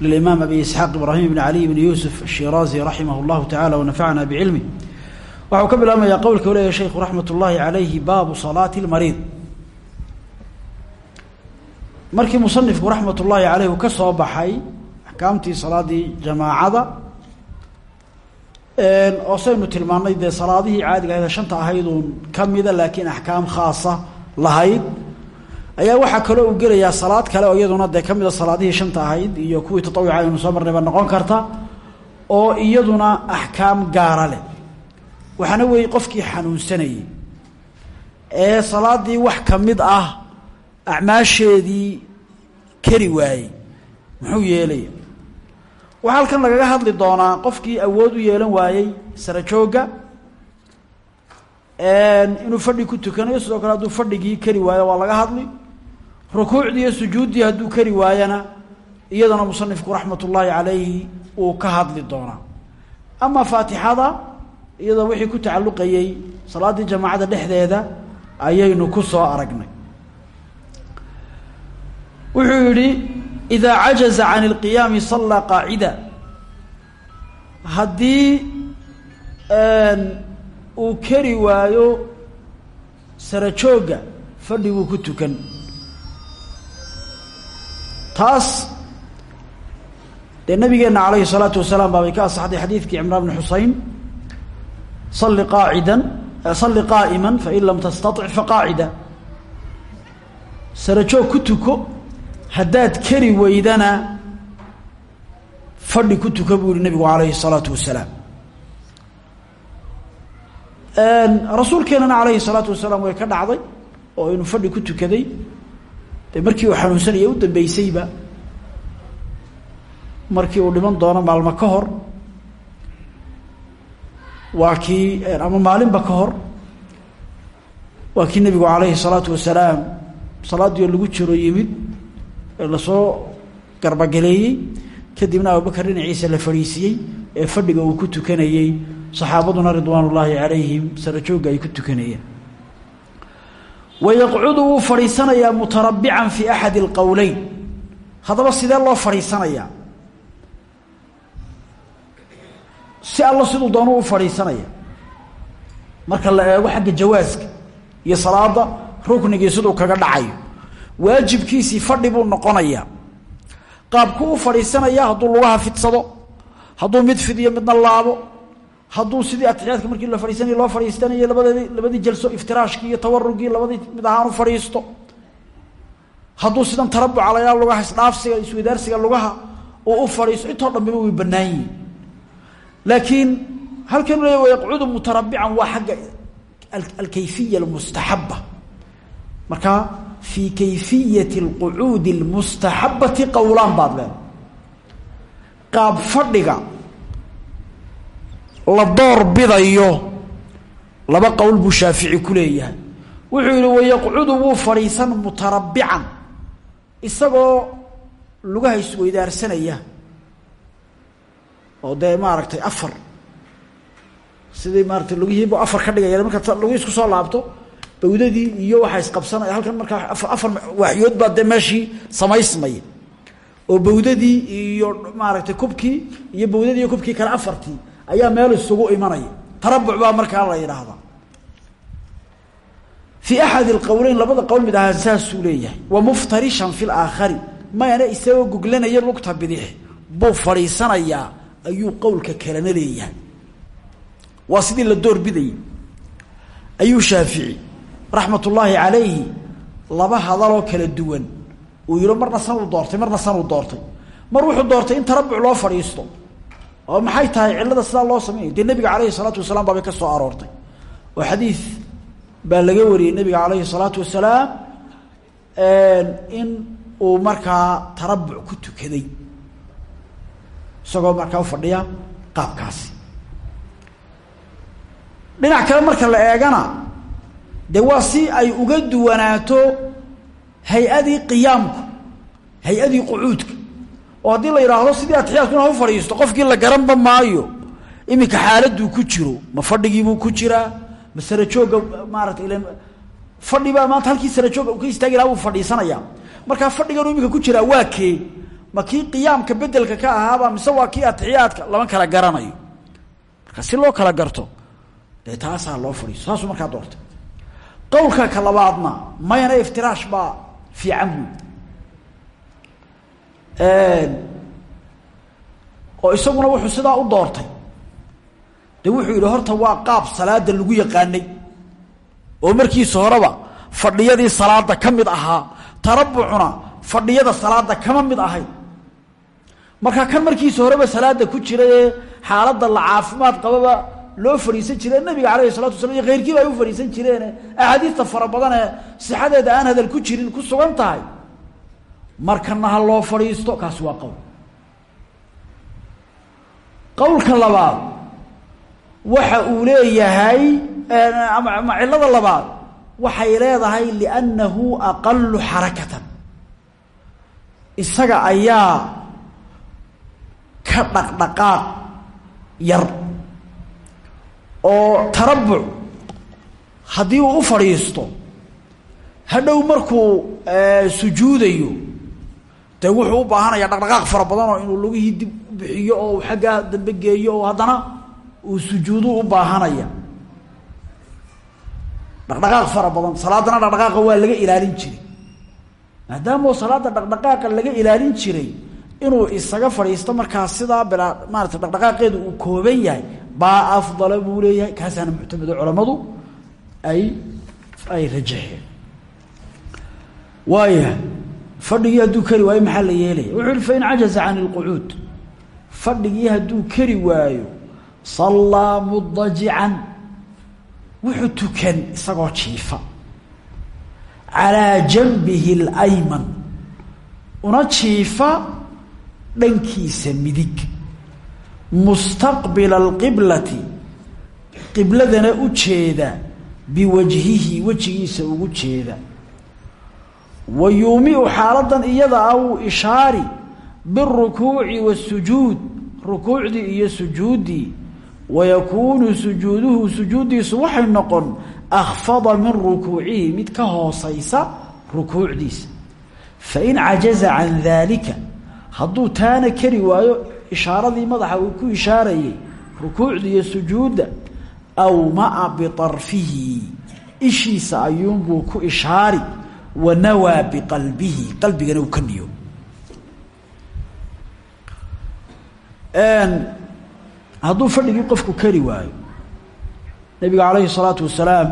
للإمام أبي إسحاق إبراهيم بن علي بن يوسف الشيرازي رحمه الله تعالى ونفعنا بعلمه waxau ka bilaabmayaa qowlka u leeyahy sheikhu raxmat ullaahi calayhi baabu salaati lmariid markii musanifku raxmat ullaahi caleyh uu ka soo baxay axkaamtii salaadii jamaacada oo saynu tilmaanay dee salaadihii caadiga ahayd shanta ahayduun ka mida laakiin axkaam khaasa lahayd ayaa waxaa kaloo uu gelayaa salaad kale oo iyaduna dee kamida salaadihii shanta ahayd iyo kuwii tatawuca aynu soo marnayba noqon karta oo iyaduna axkaam gaara leh. Waxaana weeye qofkii xanuunsanayay. Ee salaadii wax ka mid ah acmaasheedii kari waayey. Muxuu yeelaya waxaa halkan lagaga hadli doonaa qofkii awood u yeelan waayey sara joogga inuu fadhi ku tukanayo sidoo kale hadduu fadhigii kari waayo waa laga hadli rukuucdii iyo sujuuddii hadduu kari waayana iyadana musanifku raxmat ullaahi calayhi uu ka hadli doonaa. Ama faatixada iyadoo wixii ku tacalluqayey salaaddii jamaacada dhexdeeda ayaynu ku soo aragnay. Wuxuu yidhi idaa cajaza can اlqiyaami sallaa qaacida. Haddii uu kari waayo sara joogga fadhiguu ku tukan taas dee nabigeenna calayhi الsalaatu wasalaam baabay ka asaxday xadiidkii cimraan bn xusein salli qaacida salli qaa'ima fain lam tastaطic faqaacida sara joog ku tuko haddaad kari weydana fadhi ku tuka buu yihi nabigu calayhi الsalaatu wasalaam rasuulkeenana calayhi الsalaatu wasalaam way ka dhacday oo inuu fadhi ku tukaday markii uu xanuunsanaya u dambeysayba markii uu dhiman doono maalmo ka hor waa kii ama maalinba ka hor waa kii nebigu calayhi الsalaatu wasalaam salaaddii oo lagu jiro yimid ee la soo garbagaleeyey. Kadibna abubakar dhinaciisa la fadhiisiyey ee fadhiga uu ku tukanayey saxaabaduna ridwaan ullaahi calayhim sara joogga ay ku tukanayeen wayaqcudu wuu fadhiisanayaa mutarabican fi axadi اlqowleyn haddaba sidee loo fadhiisanayaa si allo siduu doonu u fadhiisanaya marka la eego xagga jawaaska iyo salaada ruknigii siduu kaga dhacayo waajibkiisii fadhi buu noqonayaa qaabku u fadhiisanaya hadduu lugaha fidsado hadduu mid fidiyo midna laabo hadduu sidii atixiyaadka markii la fadhiisanaya loo fadhiistanayay labadeedi labadii jalso iftiraashkii iyo tawarugii labadii mid ahaan u fadhiisto hadduu sidan tarabuca layaa lugaha isdhaafsiga iswadaarsiga lugaha uu u fadhiisto intoo dhambiba way bannaan yihiin laakiin halkan le yaqcudu mutarabican waa xagga alkayfiya almustaxaba marka fii kayfiyati اlqucuudi اlmustaxabati qowlaan baad leeda qaab fadhiga la door bidayo laba qowl buu shaafici ku leeyahay. Wuxuu yihi wayaqcudu wuu fadhiisan mutarabican isagoo lugaha isweydaarsanaya oo dee maaragtay afar. Sidii maaratay lugihiibu afar ka dhigaya markaa lugihii isku soo laabto bawdadii iyo waxaa isqabsanaya halkan markaa afar waaxyood baa dee meeshii samaysmaya oo bawdadii iyo maaragtay kubkii iyo bawdadii kubkii kale afartii ayaa meel isugu imanaya tarabuc baa markaa la yidhaahdaa fii axadi alqowleyn labada qowl mid ahaa saasuu leeyahay. Wa muftarishan fi laakhari mayana isagoo goglanaya lugta bidix buu fadhiisanayaa ayuu qowlka kalena leeyahay. Waa sidii la door bidayay. Ayuu shaafici raxmat ullaahi calayhi laba hadaloo kala duwan uu yihi marna sanuu doortay marna sanuu doortay. Mar wuxuu doortay in tarabuc loo fadhiisto oo maxay tahay cilada sidaa loo sameynay dee nabiga calayhi salaatu wasalaam baabay ka soo aroortay. Oo xadiid baa laga wariyey nabiga calayhi salaatu wasalaam in uu markaa tarabuc ku tukaday. Isagoo markaa ufadhiya qaabkaasi. Dhinac kale marka la eegana dee waa si ay uga duwanaato hay'adii qiyaamku hay'adii qucuudka oo haddii la yidhaahdo sidii atixiyaadku ina u fadhiisto qofkii la garanba maayo iminka xaaladuu ku jiro ma fadhigiibuu ku jiraa ma sarajooga maarata ilan fadhi baa maanta halkii sarajooga u ka istaagi laha buu fadhiisanaya. Markaa iminka ku jiraa waa kee ma kii qiyaamka bedelka ka ahaaba mise waa kii atixiyaadka lama kala garanayo. Marka si loo kala garto dee taasaa loo fadhiiso saasuu markaa doortay. Qowlka ka labaadna mayana iftiraash baa fiican buy oo isaguna wuxuu sidaa u doortay. De wuxuu yidhi horta waa qaab salaada lagu yaqaanay. Oo markiisa horeba fadhiyadii salaada ka mid ahaa tarabucuna fadhiyada salaada kama mid ahayd marka kan markiisa horeba salaada ku jira ee xaaladda la caafimaad qababa loo fadhiisan jire nabiga alayhi salatu wasala iyo keyrkiiba ay u fadhiisan jireene axaadiista fara badan ee sixadeeda aan hadal ku jirin ku sugan tahay markana ha loo fadhiisto kaasi waa qowl qowlka labaad waxa uu leeyahay ama cilada labaad waxay leedahay liannahu aqalu xarakatan. Isaga ayaa ka dhaqdhaqaaq yar oo tarabuc haddii uu u fadhiisto hadhow markuu sujuudayo dee wuxuu u baahanaya dhaqdhaqaaq fara badan oo inuu lugihii dib bixiyo oo xaggaa dambe geeyo oo haddana uu sujuudu u baahanaya dhaqdhaqaaq fara badan salaadana dhaqdhaqaaqa waa laga ilaalin jiray. Maadaama salaada dhaqdhaqaaqa laga ilaalin jiray inuu isaga fadhiisto markaa sidaa bilaa maarata dhaqdhaqaaqeedu uu kooban yahay baa afdala buu leeyahay kaasaana muctamado culammadu ay ay rajaxeen waaya fadhigii hadduu kari waayo maxaa la yeelaya? Wuxuu yihi fain cajaza can ilqucuud fadhigii hadduu kari waayo sallaa mudajican wuxuu tukan isagoo jiifa. Calaa janbihi اlayman una jiifa dhankiisa midig. Mustaqbila alqiblati qibladana u jeeda biwajhihi wejigiisa ugu jeeda wa yuumiu xaaladan iyada ah wuu ishaari biاrukuuci waاsujuud rukuucdii iyo sujuuddii. Wayakuunu sujuuduhu sujuuddiisu waxay noqon akhfada min rukuucihi mid ka hoosaysa rukuucdiisa. Fain cajaza can daalika hadduu taana kari waayo ishaaradii madaxa uu ku ishaarayay rukuucda iyo sujuudda aw maa biarfihi ishiisa ayuunbuu ku ishaari wa nawaa biqalbihi qalbigana uu ka niyo hadduu fadhigii qofku kari waayo nabiga calayhi الsalaatu wasalaam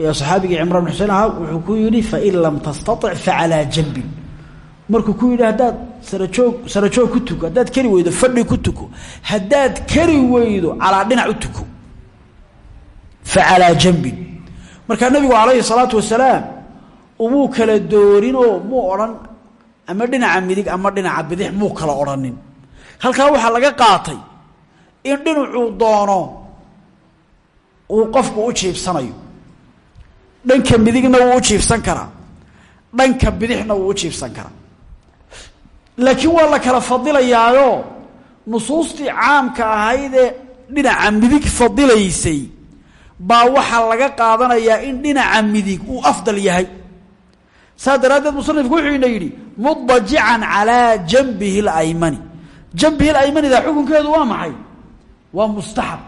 ee saxaabigii cimran bin xusein ahaa wuxuu ku yihi fain lam tastaطic facalaa janbin markuu ku yidhi haddaad sarajoog sarajoog ku tuko haddaad kari weydo fadhi ku tuko haddaad kari weydo calaa dhinac u tuko facalaa janbin markaa nabigu calayhi الsalaatu wasalaam umuu kala doorin oo muu odhan ama dhinaca midig ama dhinaca bidix muu kala odhanin halkaa waxaa laga qaatay in dhinacuu doono uu qofku u jiibsanayo. Dhanka midigna wuu u jiibsan karaa. Dhanka bidixna wuu u jiibsan karaa. Laakiin waa la kala fadilayaayo nusuustii caamka ahaydee dhinaca midig fadilaysay baa waxaa laga qaadanayaa in dhinaca midig uu afdal yahay saa daraaddeed musanifku wuxuu ina yidhi mudajican calaa jambihi alaymani. Jambihi laymanida xukunkeedu waa maxay? Waa mustaxab.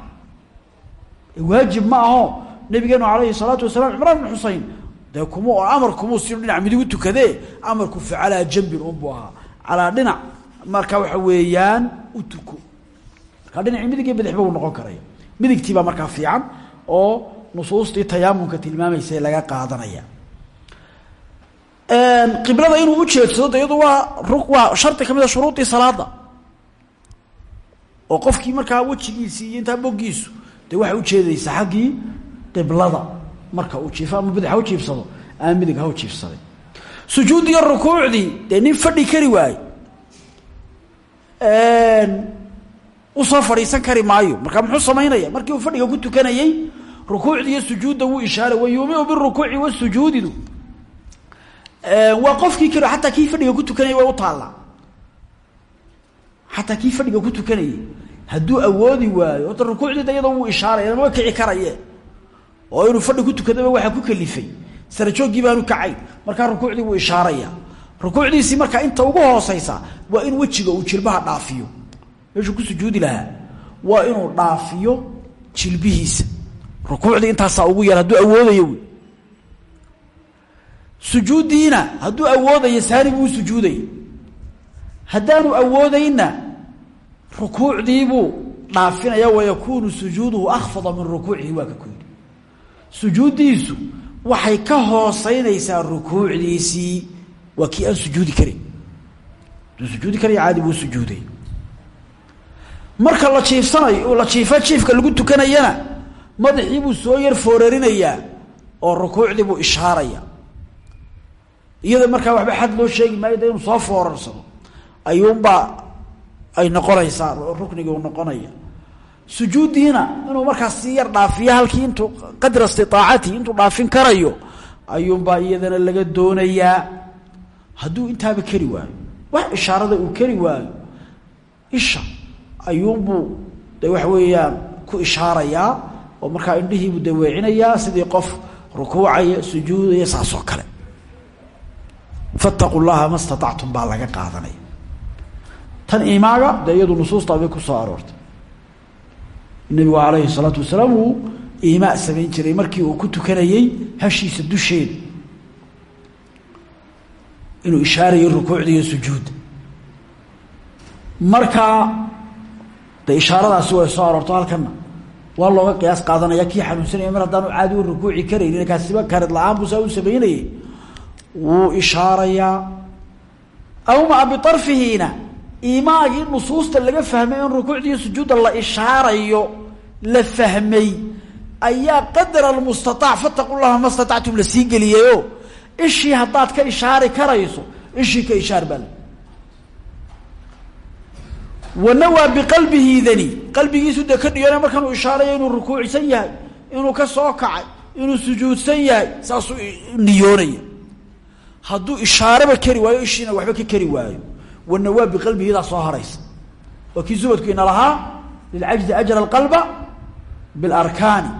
E, waajib ma aho. Nabigeenu calayhi salaatu wasalaam cimraan bin xusein dee kumu amar kumuu si dhinac midigu tukadee? Amarku facalaa jambin unbuu ahaa. Calaa dhinac marka waxa weeyaan u tuko. Markaa dhinacii midig iyo bidixba noqon karaya. Midigtii baa fiican oo nusuustii tayaamunka tilmaamaysay laga qaadanaya qiblada inuu ujeedsado de iyadu waa waa shardi ka mid a shuruudii salaada oo qofkii markaa wejigiisii iyo intaa boggiisu dee waxay ujeedaysaa xaggii qiblada marka uu jiifo ama bidix ha u jiifsado ama midig ha u iyo rukuucdii dee fadhi kari waaye u soo fadhiisan kari maayo. Marka muxuu samaynaya markii uu fadhiga ku tukanayey rukuucda iyo sujuudda wuu ishaaray wa yuumiu birukuuci wasujuudidu waa qofkii kale xataa kii fadhiga ku tukanayay way u taallaa. Xataa kii fadhiga ku tukanayay. Hadduu awoodi waayo horta rukuucdiida iyadoo wuu ishaaraya ma kici karaye. Oo inuu fadhi ku tukadaba waxaa ku kalifay. Sarajooggii baanu kacayn markaa rukuucdii wuu ishaaraya. Rukuucdiisii markaa inta ugu hooseysa waa in wejiga uu jilbaha dhaafiyo. Meeshuu ku sujuudi lahaa. Waa inuu dhaafiyo jilbihiisa. Rukuucdii intaasaa ugu yar hadduu awoodayo sujuuddiina hadduu awoodayo saani buu sujuudaya haddaanu awoodayna rukuucdiibuu dhaafinaya wayakuunu sujuuduhu akfada min rukuucihi waa ka ku yidhi sujuuddiisu waxay ka hooseynaysaa rukuucdiisii waa kii aan sujuudi karin. Hadduu sujuudi karaya caadi buu sujuuday. Marka la jiifsanayo la jiifa jiifka lagu tukanayana madaxii buu soo yar foorarinayaa oo rukuucdii buu ishaaraya iyada markaa waxba xad loo sheegi maayo de inuu soo foorarsado ayuunbaa ay noqonaysaa ruknigii uu noqonaya. Sujuuddiina inuu markaas sii yar dhaafiyo halkii intuu qadra istiaacatihi intuu dhaafin karayo ayuunbaa iyadana laga doonayaa. Hadduu intaaba keri waayo wax ishaarada uu keri waayo isha ayuunbuu de waxa weeyaan ku ishaarayaa oo markaa indhihiibuu daweecinayaa sidii qof rukuucaya sujuudaya saasoo kale fattaqu llaha ma staactum baa laga qaadanaya tan imaaga dee iyadu nusuusta bay ku soo aroortay nabigu alayhi salaatu wasalaam uu iimaa samayn jiray markii uu ku tukanayey hashiisa dusheeda inuu ishaarayo rukuucda iyo sujuudda markaa de ishaaradaasi way soo aroorto halkana waa looga qiyaas qaadanaya kii xanuunsanaya mar haddaanu caadi u rukuuci karaynin kaasiba karid la'aan buu saa u samaynayey wuu ishaarayaa. Aw maa biarfihiina iimaagii nusuusta laga fahmay in rukuucdiiyo sujuudda la ishaarayo la fahmay ayaa qadar almustaaac fataqu llaha ma statactum la sii geliyayo ishii haddaad ka ishaari karayso ishii ka ishaar baa wanawaa biqalbihi dani qalbigiisu dee ka dhigana markaan uu ishaarayo inuu rukuucsan yahay inuu ka soo kacay inuu sujuudsan yahay saasuu niyoonaya hadduu ishaareba keri waayo ishiina waxba ka keri waayo. Wanawaa biqalbihidaa soo haraysa. Waa kii subadku ina lahaa lilcajzi ajra alqalba bilarkaani.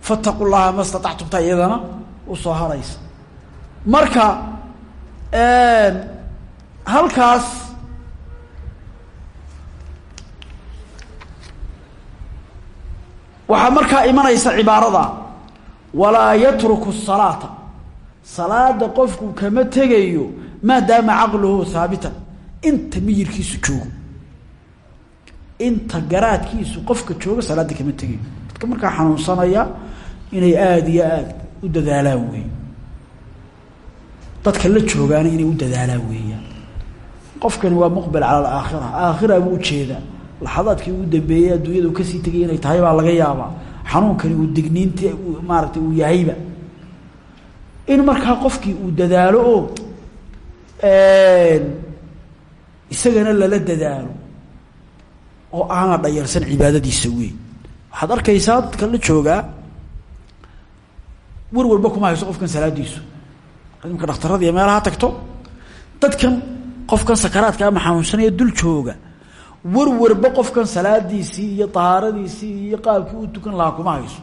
Fataqu llaha ma statactum taa iyadana u soo haraysa. Marka halkaas waxaa markaa imanaysa cibaarada. Walaa yatruku الsalaata salaada qofku kama tegayo maadaama caqluhu haabitan inta miyirkiisu joogo. Inta garaadkiisu qofka jooga salaada kama tegayo. Dadka markaa xanuunsanaya inay aada iyo aada u dadaalaan wey dadka la joogaana inay u dadaalaan weeyaan. Qofkani waa muqbil cala alaakhira aakhira buu u jeedaa laxadaadkii ugu dambeeyey adduunyada uu ka sii tegay inay tahay baa laga yaabaa. Xanuunkani uu digniinti maaragtay uu yahayba in markaa qofkii uu dadaalo oo isagana lala dadaalo oo aana dhayarsan cibaadadiisa weyn. Waxaad arkaysaa dadka la joogaa war walba kuma hayso qofkan salaadiisu. Imka dhakhtarada iyo meelaha tagto dadkan qofkan sakaraadka ama xanuunsanaya dul jooga warwarba qofkan salaadiisii iyo tahaaradiisii iyo qaabkii uu tukan lahaa kuma hayso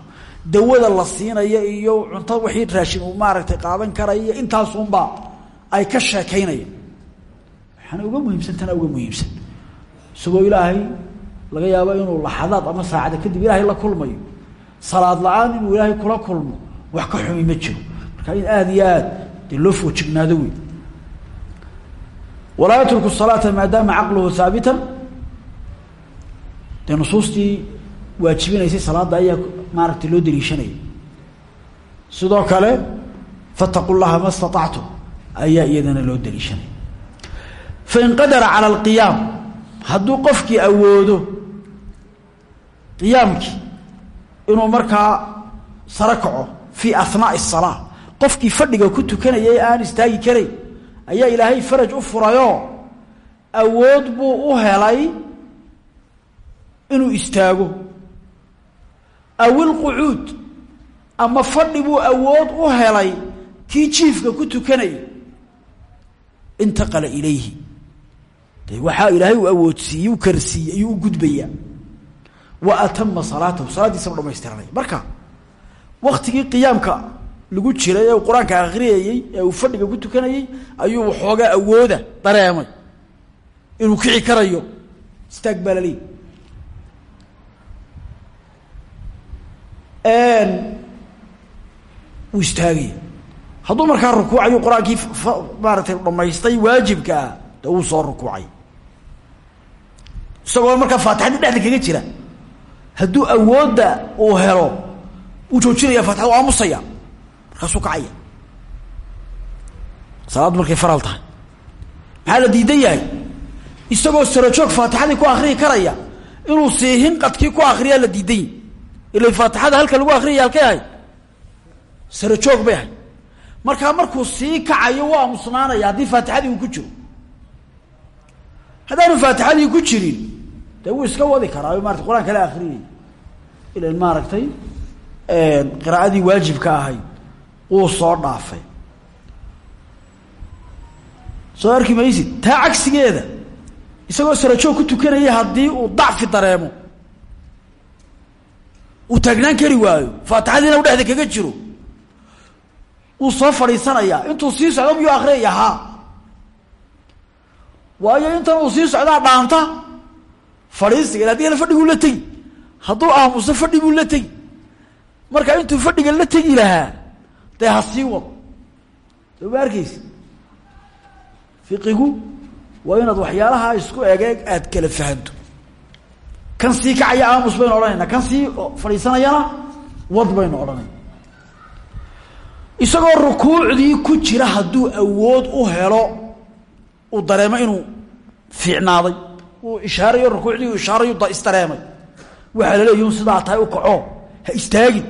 dawada la siinaya iyo cunto wixii raashin uu maaragtay qaadan karaya iyo intaasunbaa ay ka sheekaynayaan. Waxaana uga muhiimsan tana uga muhiimsan. Isagoo ilaahay laga yaabo inuu laxadaad ama saacada kadib ilaahay la kulmayo. Salaad la'aan inuu ilaahay kula kulmo wax ka xumi ma jiro. Marka in aada iyo aad dee loo foojignaado wey walaa yatruku salaata maadaama caqluhu haabitan dee nusuustii waajibinaysay salaada ayaa maaragtay loo daliishanayay sidoo kale fataqu llaha ma staactum ayaa iyadana loo daliishanaya fain qadara cala alqiyaam hadduu qofkii awoodo qiyaamkii inuu markaa saro kaco fii ahnaai asalaa qofkii fadhiga ku tukanayay aan istaagi karayn ayaa ilaahay faraj u furayoo awood buu u helay inuu istaago awil qucuud ama fadhi buu awood u helay kii jiifka ku tukanayay intaqala ilayhi. De waxaa ilaahay uu awoodsiiyey u karsiiyey ayuu u gudbayaa wa atama salaatahu salaaddiisa u dhamaystiranaya marka waktigii qiyaamka lagu jiray ee uu qur'aanka akhriyayey ee uu fadhiga ku tukanayey ayuu waxoogaa awooda dareemay. Inuu kici karayo. Istaag wuu istaagaya hadduu markaa rukuucayu qur'aankii maaratay dhamaystay waajibka ah de wuu soo rukuucay. Isagoo markaa faatixadii dhexda kaga jira. Hadduu awoodda uu helo wuu joojinaya faatixada u aamusaya markaasuu kacaya. Salaaddu markay faral tahay. Maxaa la diidan yahay? Isagoo sarajoog faatixadii ku akriyi karaya inuu siihin qadkii ku akriyaa la diidan ila faatixada halka lagu akriyaya halkay ahay? Sarajoog bay ahay. Markaa markuu sii kacayo waa aamusnaanaya haddii faatixadii uu ku jiro. Haddaanu faatixadii ku jirin dee wuu iska wadi karaa marata qur'aan kala akriyay ilan maaragtay qiraa'adii waajibka ahayd wuu soo dhaafay. Soo arki maysid taa cagsigeeda isagoo sarajoog ku tukanaya haddii uu dacfi dareemo uu taagnaan kari waayo faatixadiina u dhexda kaga jiro. Wuu soo fadhiisanayaa intuu sii socdo miyuu akriyaya haa. Waayo intan uu sii socdaa dhaanta fadhiisiga ila haddii fadhiguu la tegi. Hadduu aamuso fadhi buu la tegi. Marka intuu fadhiga la tegi lahaa dee ha sii wado. Ma arkeysi fiqigu waa inaad waxyaalaha isku egeeg aad kala fahanto kan sii kacaya aamus baynu odhanayna. Kan sii fadhiisanayana wad baynu odhanayna. Isagoo rukuucdii ku jira hadduu awood u helo uu dareemo inuu fiicnaaday uu ishaarayo rukuucdii uu ishaarayu isdareemay waxaa laleeyihin sidaa tahay u kaco ha istaagin.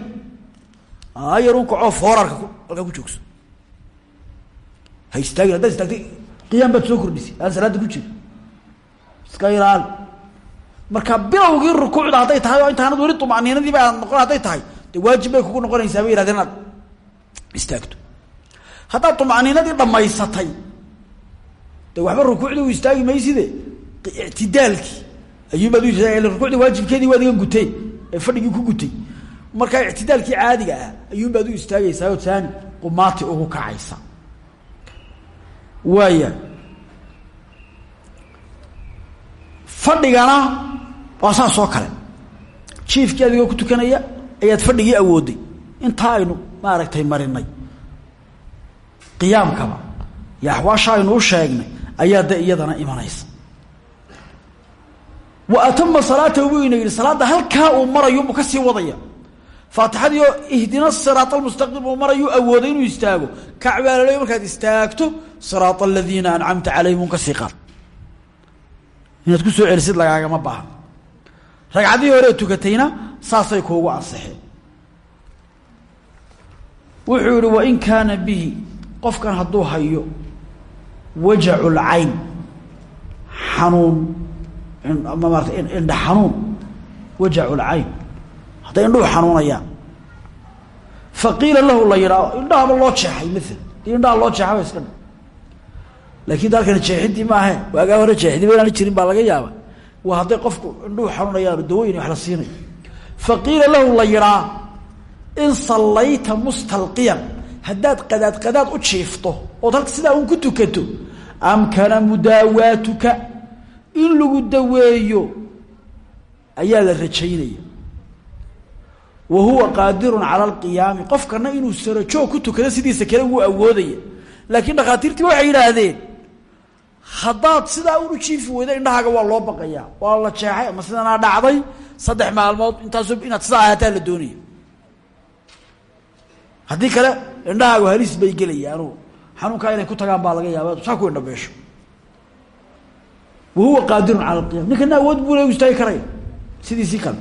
Ayar u kaco foorarka halkaa ku joogso. Ha istaagin haddaad istaagtay qiyaam baad soo kordhisay aan salaada ku jiri iska ilaali marka bilowgii rukuucda hadday tahay oo intaanad weli tumaniinadiiba aad noqon hadday tahay waajib bay kugu noqonaysaa bay yihahdeen inaad istaagto. Haddaad tumaniinadii dhamaysatay de waxba rukuucdii u istaagi mayside ictidaalkii ayuubaad u rukuucdii waajibkeedii waad iga gutee ee fadhigii ku gutay. Markaa ictidaalkii caadiga ah ayuunbaad u istaagaysaa oo taani qumaati ugu kacaysa. Waaya fadhigana waa saas oo kale. Jiifkii adigoo ku tukanaya ayaad fadhigii awooday. Intaa aynu maaragtay marinay. Qiyaamkaba iyo axwaasha aynu u sheegnay ayaa iyadana imanaysa. Wa atama salaatahu buu ina yidhi salaadda uu marayo buu ka wadaya. Faatixadii ihdina siraat almustaqim uu marayuu awooday inuu istaago. Kacbaalaleyo markaad istaagto siraat aladiina ancamta calayhim un ka sii qaad inaad ku soo celisid lagaagama baahan ragcaddii hore tukatayna saasay kuugu ansixeen wuxuu yihi wain kaana bihi qofkan hadduu hayo wajacu lcayn xanuun maarata indha xanuun wajacu lcayn hadday indhuhu xanuunayaan. Faqiila lahu la yidhaao indhahaba loo jeexay maala dii indhaha loo jeexaba iska dha laakin dalkani jeexidii maahe waagaa hore jeexdiba inaana jirin baa laga yaaba waa hadday qofku indhuhu xanuunayaan dawooyin wax la siinayo. Faqiila lahu la yidhaa in sallayta mustalqiyan haddaad qadaad qadaad u jiifto ood halka sidaa un ku tukato amkana mudaawaatuka in lagu daweeyo ayaa la rajaynaya. Wa huwa qaadirun cala alqiyaami qofkana inuu sarajoog ku tukado sidiisa kale wuu awoodaya. Laakiin dhakhaatiirtii waxay yidhaahdeen haddaad sidaa unu jiifi weyda indhahaaga waa loo baqayaa. Waa la jeexay ama sidanaa dhacday saddex maalmood. Intaasoo inaad sidaa ahaataa la doonaya. Haddii kale indhahaagu halis bay gelayaanu xanuunkaa inay ku tagaan baa laga yaaba saa ku indhabeesho. Wa huwa qaadirun cala alqiyam ninkana awood buu le istaagi karaya sidiisii kale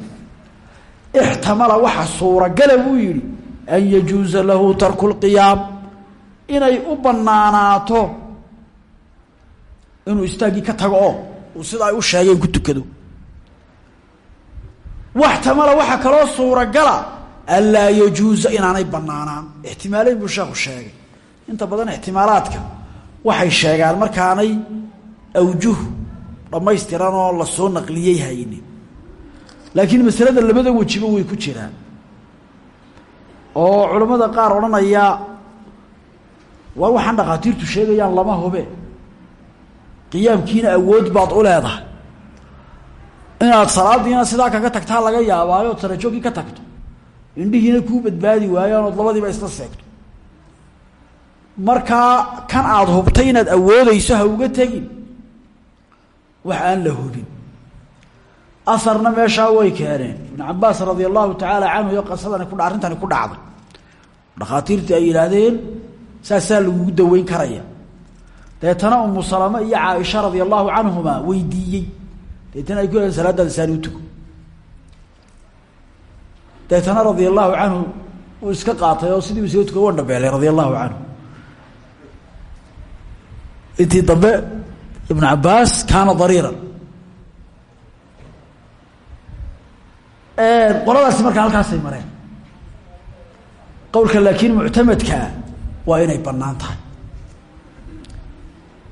ixtamala waxa suuragala buu yihi an yajuuza lahu tarku lqiyaam inay u banaanaato inuu istaaggii ka tago oo uu sida ay u sheegeen ku tukado. Waxtamala waxaa kaloo suuragala anlaa yajuuza inaanay banaanaan ixtimaaleyn buu sheekhu sheegay. Inta badan ixtimaalaadka waxay sheegaan markaanay awjuh dhammaystiran oo la soo naqliyey haynin. Laakiin masalada labada wejiba way ku jiraan. Oo culammada qaar odhanaya waa waxaan dhakhaatiirtu sheegayaan lama hube qiyaamkiina awood baad u leedahay. Inaad salaadiina sidaa kaga tagtaa laga yaabaayo ood ka tagto. Indhihiina kuu badbaadi waayaan ood labadiiba isla seegto. Markaa kan aada hubtay inaad awoodeyso ha uga tegin wax aan la hubin. Asarna meeshaa way keeneen. Ibnu cabaas radia allahu tacaala canhu iyo qasadani ku arrintani ku dhacday. Dhakhaatiirtii ay yidhaahdeen saasaa lagugu daweyn karaya deetana umu salama iyo caaisha radia allahu canhuma weydiiyey. Deetana ay ku yidhahdeen salaadaada saani u tugo. Deetana radia allahu canhu uu iska qaatay oo sidii isaga tuka wan dhabeelay radia allahu canhu intii dambe ibnu cabaas kaana dariiran. Qoladaasi markaa halkaasay mareen. Qowlka laakiin muctamadkaa waa inay bannaan tahay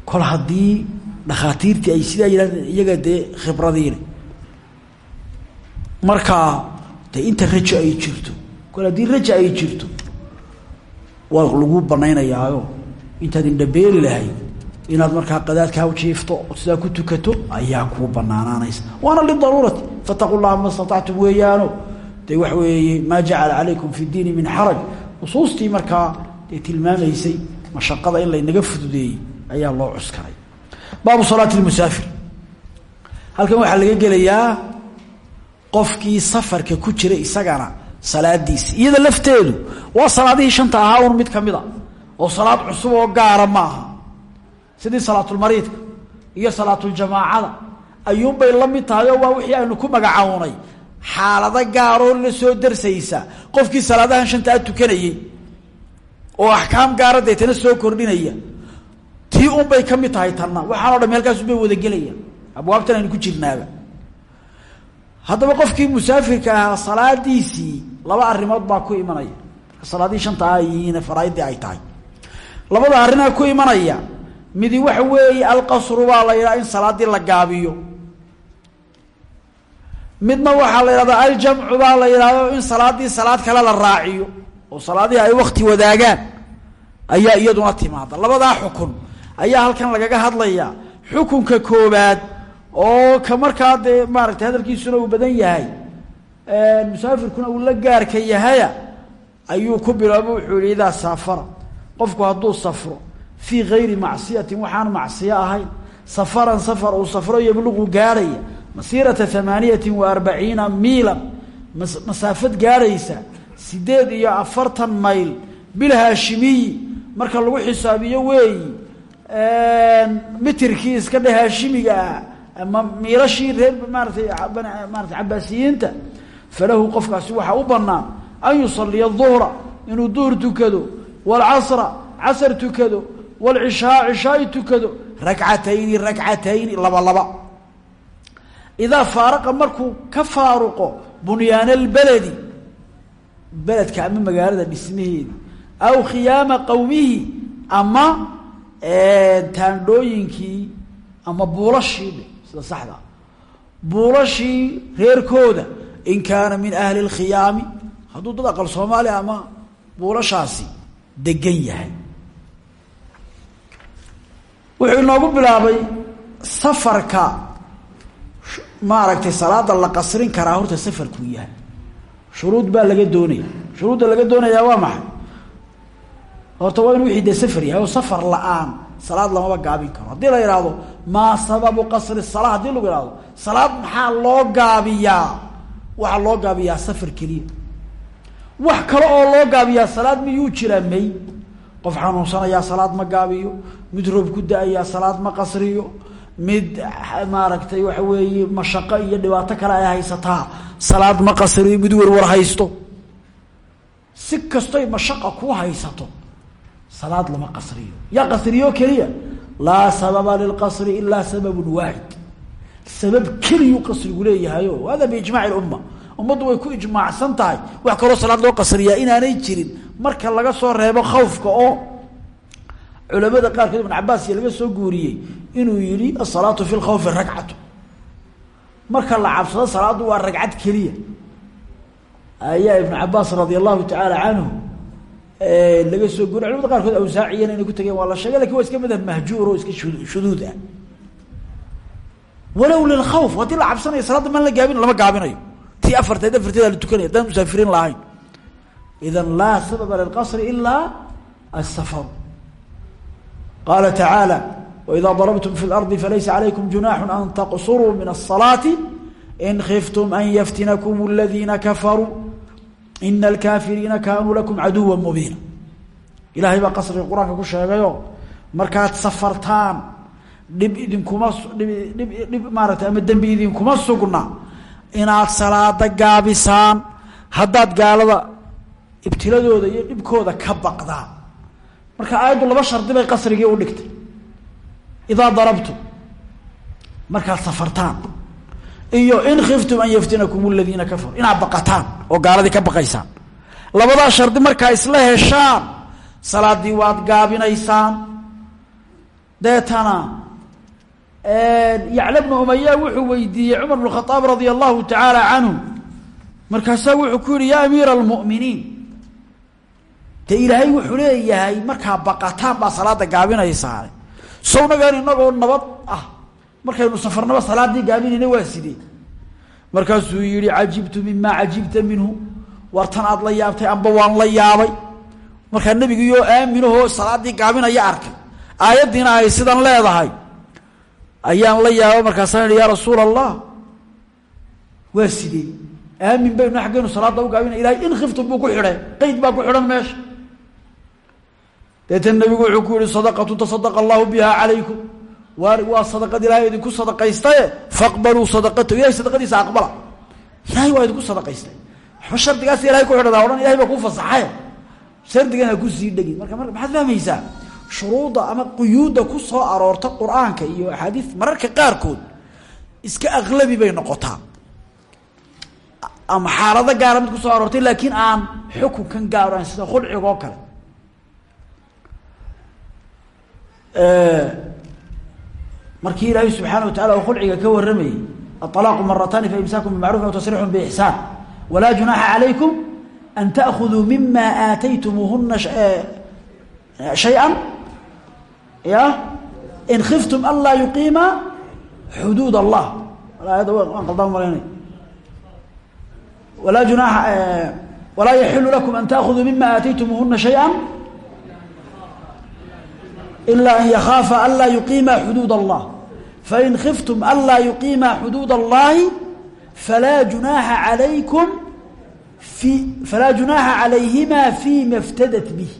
kol haddii dhakhaatiirtii ay sidaa yidhahdeen iyaga dee khibradiina. Markaa dee inta rajo ay jirto kol haddii raja ay jirto waa lagu banaynayaayo intaad indhabeeli lahayd inaad markaa qadaadkaa jiifto sidaa ku tukato ayaa kuu banaanaanaysa waana lidaruurati fataqu llaha ma statactum weeyaano. Dee wax weeye maa jacala calaykum fi diini min xaraj. Nusuustii markaa dee tilmaamaysay mashaqada in laynaga fududeeyey ayaa loo cuskaray baabu salaati musaafir halkan waxaa laga gelayaa qofkii safarka ku jira isagana salaadiisi iyada lafteedu waa salaadihii shanta ahaa un mid ka mid a oo salaad cusub oo gaara ma aha. Sidii salaatulmariidka iyo salaatuljamaacada ayuunbay la mid tahay oo waa wixii aynu ku magacawnay. Xaalado gaaroo la soo darsaysa qofkii salaadahan shantaa tukanayey oo axkaam gaara deetana soo kordhinaya tii unbay ka mid tahay tanna. Waxaanoo dham halkaasunbay wadagelayaan abwaabtan aynu ku jirnaaba haddaba qofkii musaafirka ahaa salaadiisii laba arrimood baa ku imanaya. Salaadihii shanta ah yihiin faraaidii ay tahay. Labada arrinaa ku imanaya midi waxa weeye alqasru baa la yidhaha in salaadii la gaabiyo. Midna waxaa la yidhahdaa aljamcu baa la yidhahdo in salaadii salaad kale la raaciyo. Oo salaadihii ay wakti wadaagaan ayaa iyaduna timaada labadaa xukun ayaa halkan lagaga hadlayaa. Xukunka koobaad oo ka markaa dee maaragtay hadalkiisuna uu badan yahay musaafirkuna uu la gaarka yahaya ayuu ku bilaabo wuxuu yihi idaa saafara qofku hadduu safro fii gayri macsiyatin waxaan macsiyo ahayn. Safaran safar uu safro yabluqu gaarhaya masiirata amaaniyati wa arbaciina miilan. Masaafad gaarhaysa sideed iyo afartan mayl bilhaashimiyi. Marka lagu xisaabiyo weeyi mitirkii iska dhe haashimiga ah ama miilashii reer maaratay maarata cabaasiyiinta falahu qofkaasi waxaa u banaan an yusaliya duhra inuu duhr tukado waalcasra casr tukado waalcishaa cishaai tukado rakcatayni rakcatayni laba laba. Idaa faaraqa markuu ka faaruqo bunyaana albaledi beledka ama magaalada dhismaheedi aw khiyaama qowmihi ama taandhooyinkii ama buulashii sida saxda. Buulashii reerkooda in kaana min ahli اlkhiyaami hadduu dad aqal soomaali ama buulashaasi degan yahay. Wuxuu inoogu bilaabay safarka maaragtay salaada la qasrin karaa horta safarkuu yahay. Shuruud baa laga doonaya. Shuruudda laga doonayaa waa maxay horta waa inu wixii dee safar yahay oo safar la'aan. Salaad lamaba gaabin karo. Haddii la ihahdo maa sababu qasri salaa haddii lagu ihahdo salaad maxaa loo gaabiyaa? Waxaa loo gaabiyaa safar keliya. Wax kale oo loo gaabiyaa salaad miyuu jiraa may qof xanuunsanayaa salaad ma gaabiyo. Mid roob ku da'ayaa salaad ma qasriyo. Mid maaragtay waxa weeye mashaqo iyo dhibaato kale ay haysataa salaad ma qasriyo. Mid warwar haysto. Si kastoy mashaqa ku haysato salaad lama qasriyo. Yaa qasriyo keliya? Laa sababa lilqasri ilaa sababun waaxid sabab keliyuu qasrigu leeyahayo. Hada biijmaci lumma ummaddu way ku ijmaacsan tahay. Wax kaloo salaad loo qasriyaa inaanay jirin. Marka laga soo reebo khawfka oo culamada qaarkood ibn cabaas iyo laga soo guuriyey inuu yihi asalaatu fi lkhawfi ragcatu marka la cabsado salaaddu waa ragcad keliya. Ayaa ibnu cabaas radia allahu tacaala canhu laga soo guuriy culamada qaarkood awsaaciyana inay ku tageen waa la sheegay laakiin waa iska madhab mahjuur oo iska shuduud ah walow lilkhawf haddii la cabsanayo salaadda maan la gaabin lama gaabinayo. Tii afarteed afarteeda la tukanaya haddaan musaafiriin lahayn. Idan laa sababa lilqasri ilaa asafaru qaala tacaala waidaa darabtum fi lardi falaysa calaykum junaaxu an taqsuruu min asalaati in khiftum an yaftinakum aladiina kafaruu ina alkaafiriina kaanuu lakum caduwa mubiina ilaahay baa qasriga qur'aanka ku sheegayo markaad safartaan dhib idinkuma dhib dhib maarata ama dembi idinkuma sugna inaad salaada gaabisaan haddaad gaalada ibtiladooda iyo dhibkooda ka baqdaan marka aayaddu laba shardi bay qasrigii u dhigtay idaa darabtum markaad safartaan iyo in khiftum an yaftinakum aladiina kafaruu inaad baqataan oo gaaladii ka baqaysaan. Labadaa shardi markaa isla heshaan salaadii waad gaabinaysaan. Deetana yacla bnu umaya wuxuu weydiiyey cumar bn khaaab radia allahu tacaala canhu. Markaasaa wuxuu ku yihi ya amiira almu'miniin dee ilaahay wuxuu leeyahay markaa baqataan baa salaada gaabinaysaa sawnagaan inagoo nabad ah markaynu safarnaba salaadii gaabinayna waa sidee markaasuu yihi cajibtu mimaa cajibta minhu. War tan aad la yaabtay amba waan la yaabay. Markaa nebigiioo aaminahoo salaadii gaabinaya arkay. Aayaddiina ay sidan leedahay. Ayaan la yaabay markaasaan ihi yaa rasuula allah waa sidee aamin baynu xaggaynu salaada u gaabina ilahay in khiftum buu ku xidhay. Qeyd baa ku xidhan meesha. Deetan nabigu wuxuu ku yihi sadaqatu tasadaqa allahu biha calaykum waa waa sadaqad ilahay idinku sadaqaystaye faqbaluu sadaqatahu ilahay sadaqadiisa aqbala. Ilahay waa idinku sadaqaystay. Waxba shardigaas ilahay ku xidhadaa odhan ilahay baa kuu fasaxay. Shardigan ha ku sii dhegin. Marka mar maxaad fahmaysaa? Shuruudda ama quyuudda ku soo aroorta qur'aanka iyo axaadiis mararka qaarkood iska aqlabi bay noqotaa. Ama xaalado gaara mid ku soo aroortay laakiin aan xukunkan gaaro sida khulciga oo kale markii ilaahay subxaana watacala oo khulciga ka warramayey aalaaqu marataani faimsaakum bimacruf aw tasriixun biixsaan walaa junaaxa calaykum an taakuduu mima aataytumuuhuna eh, shaya ya in kiftum an laa yuqiima xuduud allah ayadda waan qaldaan malaynay walaa junaaxa eh, walaa yaxilu lakum an taakuduu mima aataytumuuhuna shaya ilaa an yakaafa an laa yuqiima xuduud allah fain khiftum an laa yuqiima xuduud اllahi falaa junaaxa alaykum i falaa junaaxa calayhima fima iftadat bih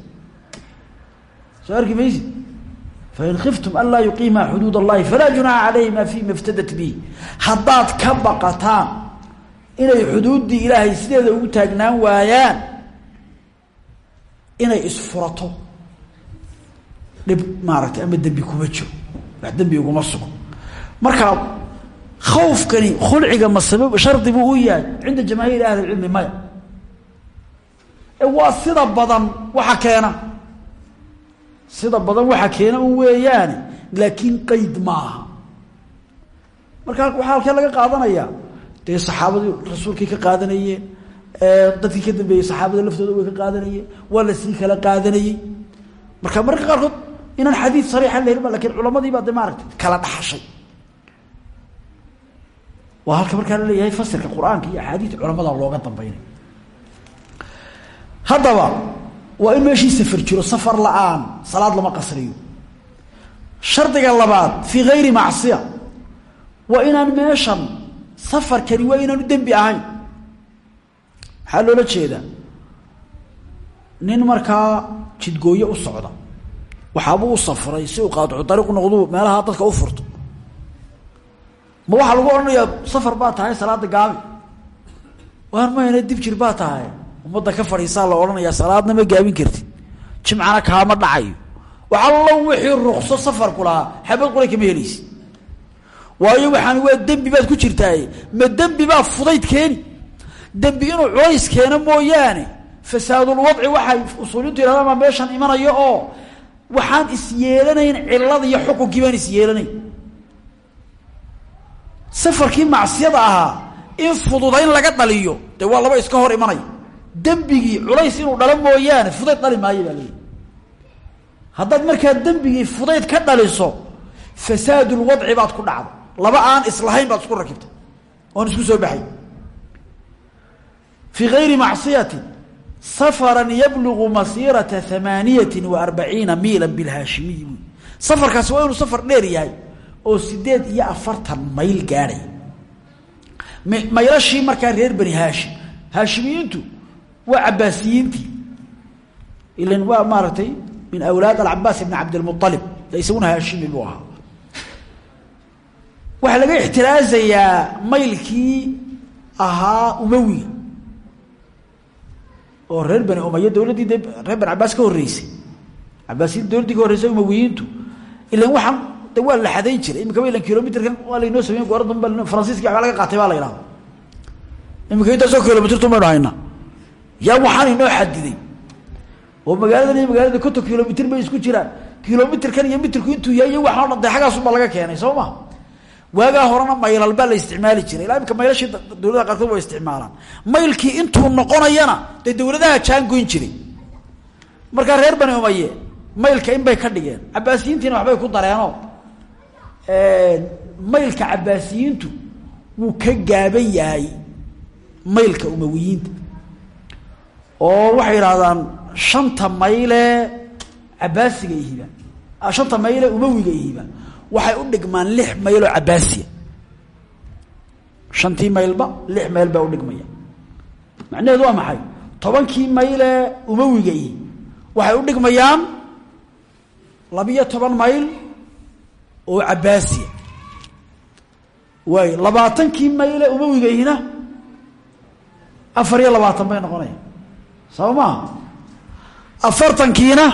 soo arki maysi fain khiftum an laa yuqiima xuduud اllahi falaa junaaxa calayhima fima iftadat bih haddaad ka baqataan inay xuduuddii ilaahay sideeda ugu taagnaan waayaan inay isfurato dhib maaragtay ama dembi kuma jiro. Wax dembi uguma sugo. Marka khawfkani khulciga ma sabab shardi buu u yahay cinda jamaahiir ahli ilcilmi maya. Waa sida badan waxa keena. Sida badan waxa keena un weeyaane laakiin qeyd maaha marka waxaa halkee laga qaadanayaa dee saxaabadii rasuulkay ka qaadanayeen dadkii ka dambeeyey saxaabada laftooda way ka qaadanayeen waa la sii kala qaadanayey. Marka mararka qaarkood inaan xadiid sariixa la helin laakiin culamadii baa de maaragtay kala dhaxashay. Waa halka markaa la leeyahay fasirka qur'aanka iyo axaadiid culamada looga dambeynay haddaba waa in meeshii safar jiro safar la'aan salaad lama qasriyo. Shardiga labaad fii gayri macsiya waa inaan meeshan safarkani waa inaanu dembi ahayn. Maxaa loola jeedaa? Nin markaa jidgooye u socda waxaabuu u safray si uu qaadicu dariiq noqdu meelaha dadka u furto. Ma waxaa lagu odhanayaa safar baa tahay salaada gaabi waan mayna dib jir baa tahay? Ummadda ka fadhiisaa la odhanayaa salaadna ma gaabin kartid. Jimcana kaama dhacayo. Waxallo wixii rukso safarku lahaa xabad qura kama helaysi waayo waxaan waa dembi baad ku jirtaaye ma dembi baa fudayd keeni. Dembi inuu culays keeno mooyaane. Fasaadulwadci waxay usuuliintu yidhahdaan meeshan imanayo oo waxaan is yeelanayn cilada iyo xukunkii baan is yeelanayn. Safarkii macsiyada ahaa in fududayn laga dhaliyo dee waa laba iska hor imanaya dembigii culays inuu dhalo mooyaane fudayd dhali maayo baa leeyihi haddaad markaa dembigii fudayd ka dhaliso fasaadulwadci baad ku dhacda laba aan islahayn baad isku rakibtay oon isku soo baxay. Fii gayri macsiyati safaran yablugu masiirata amaaniyati wa arbaciina miila bilhaashimiyi buy safarkaasi waa inuu safar dheer yahay oo sideed iyo afartan mayl gaadhay. Maylashii markaa reer bani haashim. Haashimiyiintu waa cabaasiyiintii ilan waa maaragtay min awlaad alcabaas ibn cabdilmualib isaguna haashimi buu ahaa. Waxaa laga ixtiraasayaa maylkii ahaa umawiga oo reer bani umaya dowladdii reer bani cabaas ka horreysay. Cabaasiyinta dowladdii ka horreysay umawiyiintu ilan waxaan de la xadayn jiray. Imikaba ilan kilomitrkan waa laynoo samey goora damba faransiiski waxbaa laga qaatay baa la yidhahda imika intaasoo kilomitrtu maynu haynaa yaa waxaan inoo xadiday oo magaaladan iyo magaalada konton kilomitr bay isku jiraan. Kilomitrkan iyo mitrku intuu yahay iyo waxaan o dhan de xaggaasunbaa laga keenay soo ma waagaa horena maylal baa la isticmaali jiray. Ilaa imika maylashii dawladaha qaarkood waa isticmaalaan. Maylkii intuu noqonayana dee dawladaha jaangoyn jiray. Markaa reer bani umaye maylka in bay ka dhigeen. Cabaasiyiintiina waxbay ku dareenoo maylka cabaasiyiintu wuu ka gaaban yahay maylka umawiyiinta. Oo waxay idhahdaan shanta mayle cabaasiga ihiba shanta mayle umawiga ihiba waxay u dhigmaan lix mayloo cabaasiya. Shantii maylba lix mayl baa udhigmaya macnaheedu waa maxay? Tobankii mayle umawiga ihi waxay u dhigmayaan labiyo toban mayl oo cabaasiya. Waay labaatankii mayle umawiga ihina afar iyo labaatan bay noqonaya soo afartankiina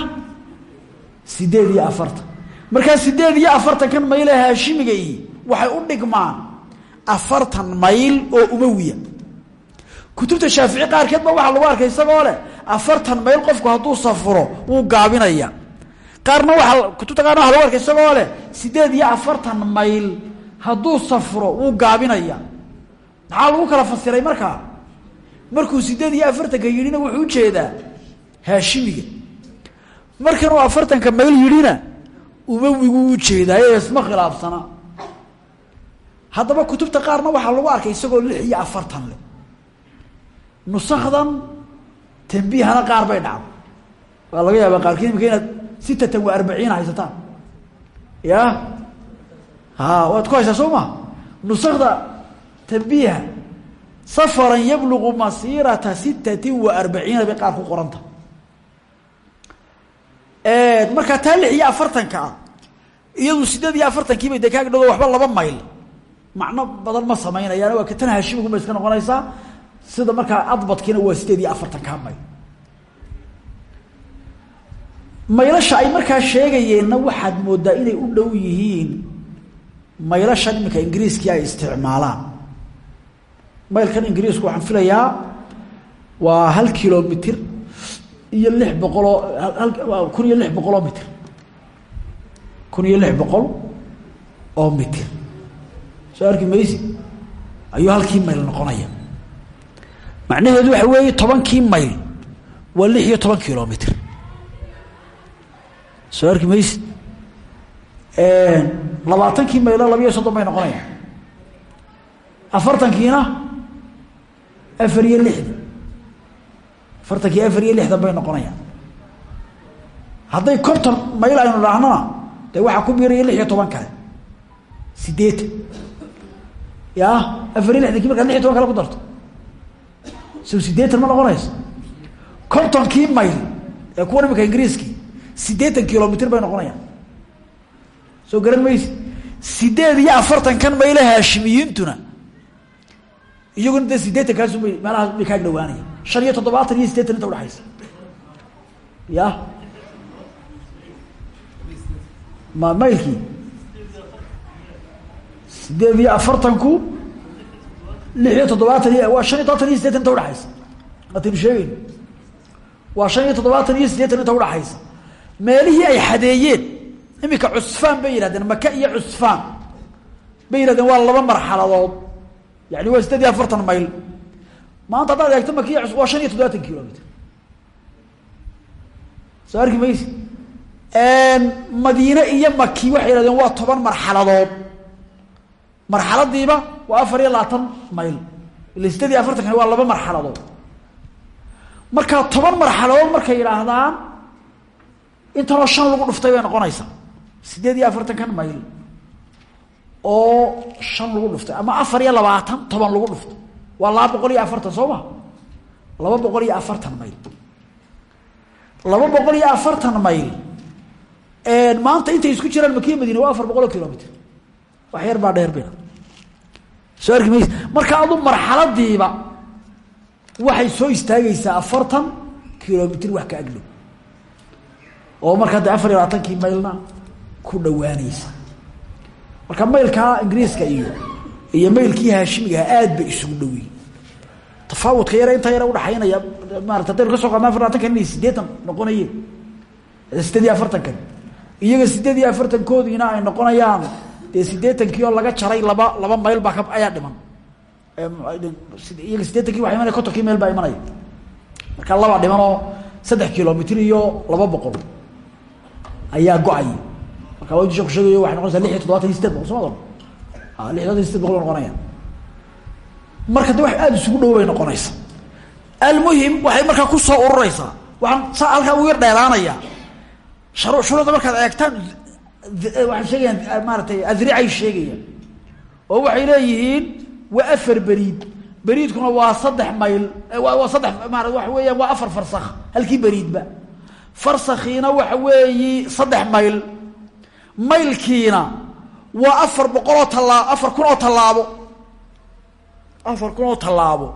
sideed iyo afartan markaa sideed iyo afartankan mayle haashimiga ihi waxay u dhigmaan afartan mayl oo umawiya. Kutubta shaafici qaarkeed ba waxaa lagu arkay isagoo leh afartan mayl qofku hadduu safuro wuu gaabinaya. Qaarna waaa kutubta qaarna waa lagu arkay isagoo leh sideed iyo afartan mayl hadduu safro wuu gaabinaya. Maxaa lagu kala fasiray markaa markuu sideed iyo afartanka yidhina wuxuu u jeedaa haashimiga markanuu afartanka mayl yidhina umawiguu u jeedaa isma khilaafsana. Haddaba kutubta qaarna waxaa lagu arkay isagoo lix iyo afartan le nusakdan tambihana qaar bay dhacdo waa laga yaabaa qaarkiin imika inaad sitatan wa arbaciin haysataan. Ya? Ha waad ku haysaa soo ma? Nusakda tambiha safaran yablugu masiirata sitatin wa arbaciina bay qaar ku qoranta markaa taa lix iyo afartanka ah iyadu sideed iyo afartankiibay dee kaag dhado waxba laba mayl. Macno badan ma samaynayaan waa katan hashimiguma iska noqonaysaa sida markaa adbadkiina waa sideed iyo afartankaa mayl. Maylasha ay markaa sheegayeenna waxaad moodaa inay u dhow yihiin maylashan iminka ingiriiskii ay isticmaalaan. Maylkan ingiriisku waxaan filayaa waa hal kilomitr iyo lix boqoloo kun iyo lix boqol oo mitr kun iyo lix boqol oo mitr soo arki maysi ayuu halkii mayl noqonaya. Macnaheedu waxa weeye tobankii mayl waa lix iyo toban kilomitr soo arki maysi labaatankii maylo laba iyo soddon bay noqonayaan. Afartankiina afar iyo lixdan afartankii afar iyo lixdan bay noqonayaan. Hadday konton mayl aynu dhaahnona dee waxaa ku biiraya lix toban kale. Sideetan ya afar iyo lixdankii markaad lix iyo toban kale ku darto. So sideetan ma noqonayso. Kontonkii mayl ee kuwan imika ingiriiskii siddeetan kilomitr bay noqonayaan. Soo garan maysi sideed iyo afartankan mayle haashimiyiintuna iyaguna dee sideetan kaasubay meelahaas bay kaa dhawaanaya. Shan iyo toddobaatan iyo siddeetan inta udhexaysa ya? Ma maylkii? Sideed iyo afartanku? Lix iyo toddobaatan iyo waa shan iyo todobaatan iyo sideetan inta udhaxaysa ataynu waa shan iyo toddobaatan iyo siddeetan inta udhaxaysa meelihii ay xadeeyeen iminka cusfaan bay yidhahdeen maka iyo cusfaan. Bay yidhahdeen waa laba marxaladood yani waa sideed iyo afartan mayl. Maanta haddaad eegto maka iyo waa shan iyo toddobaatan kilomitr soo arki maysi madiine iyo maki waxay yihahdeen waa toban marxaladood. Marxaladiiba waa afar iyo labaatan mayl. Ila sideed iyo afartankani waa laba marxaladood. Markaa toban marxaladood markay yidhaahdaan intanoo shan lagu dhuftay bay noqonaysaa. Sideed iyo afartankan mayl oo shan lagu dhuftay ama afar iyo labaatan toban lagu dhuftay. Waa laba boqol iyo afartan soo ma? Laba boqol iyo afartan mayl. Laba boqol iyo afartan mayl. Maanta intay isku jiraan makiya madiina waa afar boqol oo kilomitr wax yar baa dheer bina soo arki maysa marka adu marxaladiiba waxay soo istaagaysaa afartan kilomitr wax ka aglow. Oo marka hadda afar iyo labaatankii maylna ku dhawaanaysa marka maylkaa ingiriiska iyo iyo maylkii haashimigaha aad bay isugu dhoweyn tafaawudka yare intaa yare udhaxaynaya maarata hadaynu ka soo qaadna afar labatankan inay sideetan noqonayeen sideed iyo afartankan. Iyaga sideed iyo afartankoodiina ay noqonayaan dee sideetankii oo laga jaray laba laba mayl baa ka ayaa dhiman. Iyaga sideetankii waa imanaya kontonkii meel baa imanaya marka laba dhiman oo saddex kilomitr iyo laba boqol ayaa go'aya marka waa disha ku sheegayo waxay noqonaysaa lix iyo toddobaatan sideed boqol soo ma lix iyo todobatan sideed boqol bay noqonayaan? Marka wax aada isugu dhowo bay noqonaysa almuhim waxay markaa ku soo urureysaa waxaan saa halkaa ugu yar dheeraanaya sharu shuruuda markaad eegtaan waxay sheegayaan maaratay adricay sheegayaan. Oo waxay leeyihiin waa afar beriid. Beriidkuna waa saddex mayl waa saddex maara waxa weeyaan waa afar farsakh. Halkii beriidba. Farsakhiina waxa weeyi saddex mayl maylkiina waa afar boqol oo talaa afar kun oo tallaabo. Afar kun oo tallaabo.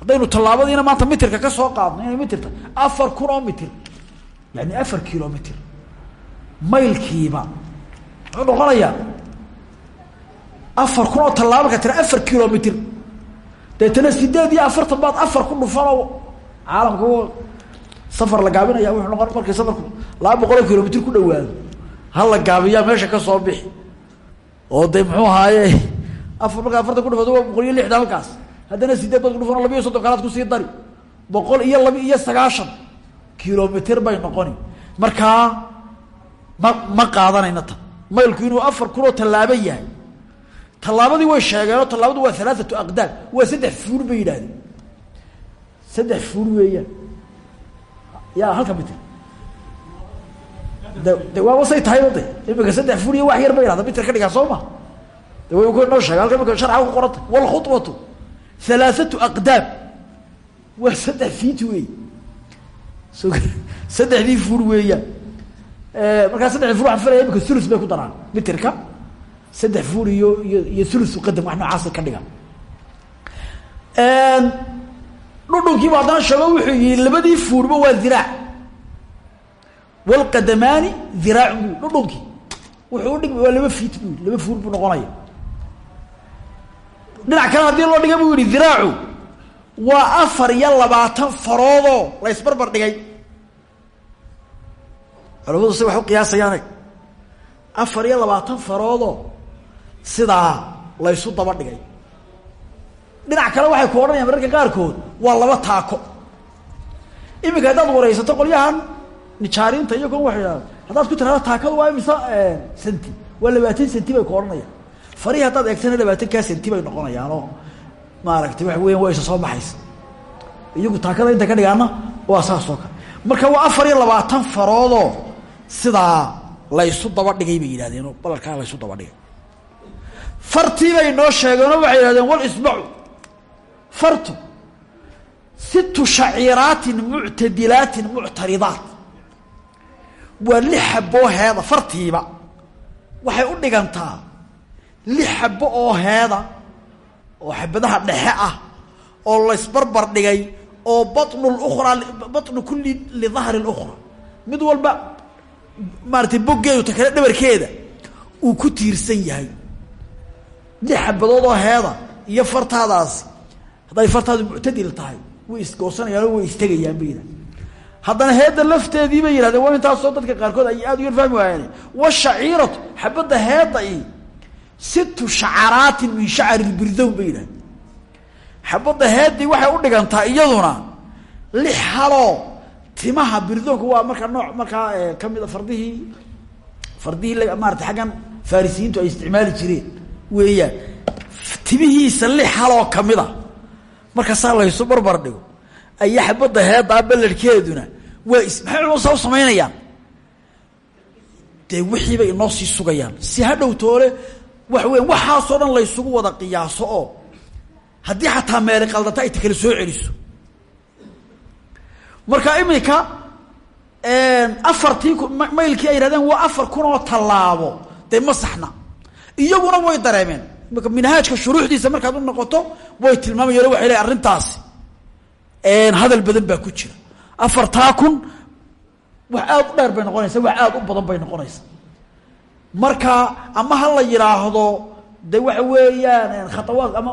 Haddaynu tallaabadiina maanta mitirka ka soo qaadno inay mitirta afar kun oo mitir. Yani afar kilomitr maylkiiba. Muxuu noqonayaa afar kun oo tallaabo markaa tira afar kilomitr deetana sideed iyo afartan baad afar ku dhufanoo caalamka safar la gaabinaya wuxuu noqon markay safarku laba boqol oo kilomitr ku dhawaado hal la gaabiyaa meesha ka soo bixi. Oo de muxuu ahaaye? Afar markaa afartan ku dhufato waa boqol iyo lixdan halkaas. Haddana sideed baad ku dhufan laba iyo soddon kalaad ku sii dari. Boqol iyo laba iyo sagaashan kilomitr bay noqoni. Markaa ma ma qaadanayna ta maylku inuu afar kunoo tallaabo yahay. Tallaabadii way sheegeenoo tallaabadu waa alaaatu aqdaam. Waa saddex fuur bay yidhaahdeen saddex fuur weeyaan. Ya halka mitr de de waa wasay tahayba de ba yihahda dhigaa soo ma de way ku noo sheega halka imika sharca ku wuxuu yihi labadii fuurba waa diraac wlqadamaani diraacun bu dhudhunkii wuxuu udhig waa laba fiit bu laba fuur buu noqonaya. Dhinac kale haddii loo dhiga buu yihi waa afar iyo labaatan faroodoo la ysbarbar dhigay. Culamadu si wax u qiyaasayaane. Afar iyo labaatan faroodoo sidaa laysu daba dhigay. Dhinac kale waxay ku odhanayaan mararka qaarkood waa laba taako. Iminka haddaad wareysato qolyahan nijaarinta iyo kon waxay idhahda haddaad ku tirahdo taakadu waa imise senti. Waa labaatan senti bay ku odhanayaan farihii haddaad eegtana labaatan kaa senti bay noqonayaanoo. Maaragtay waxa weyan waa soo baxaysa. Iyagu taakada inta ka dhigaana waa saas oo kale. Marka waa afar iyo labaatan faroodoo sidaa laysu daba dhigay bay yidhahdeenoo balalkaa laysu daba dhigay. Fartii bay noo sheegeenoo waxay yihahdeen walisbacu fartu. Situ shaciiraatin muctadilaatin muctaridaat waa lix xaboo heeda fartiiba. Waxay u dhigantaa lix xabo oo heeda oo xabadaha dhexe ah oo laysbarbar dhigay oo banu lukhraa banu kulli lidahri lukhra mid walba maaratay boggeedu ta kale dhabarkeeda uu ku tiirsan yahay. Lix xabadood oo heeda iyo fartaadaasi hadday fartaadu muctadil tahay way isgoosanayaanoo way istegayaan bay yidhahdeen haddana heedda lafteedii bay yihahdeen waa intaasoo dadka qaarkood ay aad u yar fahmi waayeen. Washaciiratu xabadda heedda i. Situ shacaraatin min shacari lbirdown bay yidhahdeen. Xabadda heeddii u dhigantaa iyaduna lix haloo timaha birdoonka waa markaa nooc markaa eh, ka mid a fardihii fardihii maarata xaggan ay isticmaali jireen. Weeyaan timihiisa lix haloo kamida marka saa laysu barbar dhigo ayaa xabadda heeddaa ballarhkeeduna waa is maxay culmo saa u dee wixiibay inoo sii sugayaan. Si hadhow toole waxa weya waxaasoo dhan laysugu wada qiyaaso oo haddii xataa meeli qaldata ay ta kale soo celiso. Marka iminka afartii maylkii ay yihahdeen waa afar kun oo tallaabo. Dee ma saxna. Iyaguna way dareemeen. Imika minhaajka shuruuxdiisa markaad u noqoto way tilmaamayeen waxay leey arrintaasi hadal badan baa ku jira. Afartaa kun wax aad u dheer bay noqonaysa wax aad u badan bay noqonaysa marka ama ha la yidhaahdo de waxa weeyaan khatawaad ama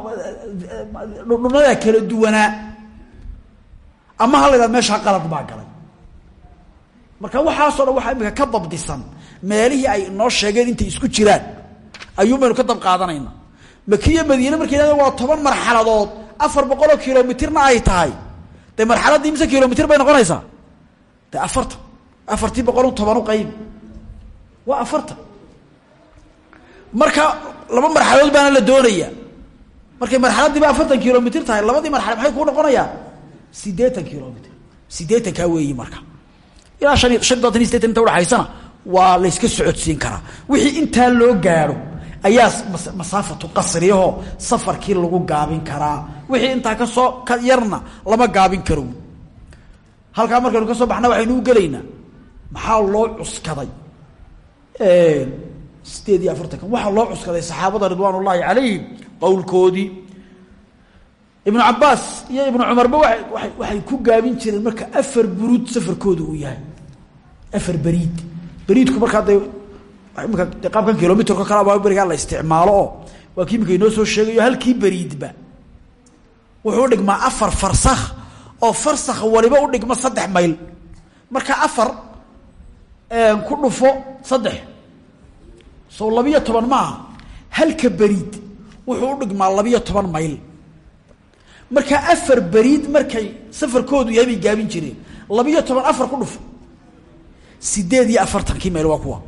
dhudhunadaa kala duwanaa ama ha la yidhahdo meeshaa qalad baa galay. Marka waxaasoo dhan waxaa imika ka dabdisan meelihii ay inoo sheegeen intay isku jiraan ayuun baynu ka dab qaadanayna makiya madiine markay waa toban marxaladood afar boqoloo kilomitirna ay tahay dee marxaladdii mise kilomitr bay noqonaysaa? De afartan. Afartii boqol toban u qaybi waa afartan. Marka laba marxaladood baana la doonaya markay marxaladiiba afartan kilomitr tahay labadii marxalad maxay kuu noqonayaa? Sideetan kilomitr sideetankaa weeyi marka. Ilaa han shan doontan iyo sideetan inta udhaxaysana waa layska socodsiin karaa. Wixii intaa loo gaadho ayaa masaafatu qasriyaho safarkii lagu gaabin karaa. Wixii intaa ka soo ka yarna lama gaabin karo halkaa markaynu ka soo baxna waxaynu u gelaynaa maxaa loo cuskaday? Sideed iyo afartanka waxaa loo cuskaday saxaabada ridwaan ullaahi calayhim qowlkoodii. Ibnu cabaas iyo ibnu cumarba waa waa waxay ku gaabin jireen marka afar buruud safarkooda uu yahay. Afar beriid. Beriidku markaa imika qaabkan kilomitrka kale waa berigaa la isticmaalo oo waa imika inoo soo sheegayo halkii beriidba wuxuu udhigmaa afar farsakh oo farsakh waliba udhigma saddex mayl. Marka afar ku dhufo saddex. Soo labiyo toban maaha. Halka beriid wuxuu udhigmaa labiyo toban mayl. Marka afar beriid markay safarkoodu yahay bay gaabin jireen. Labiyo toban afar ku dhufo. Sideed iyo afartankii mayl waa kuwa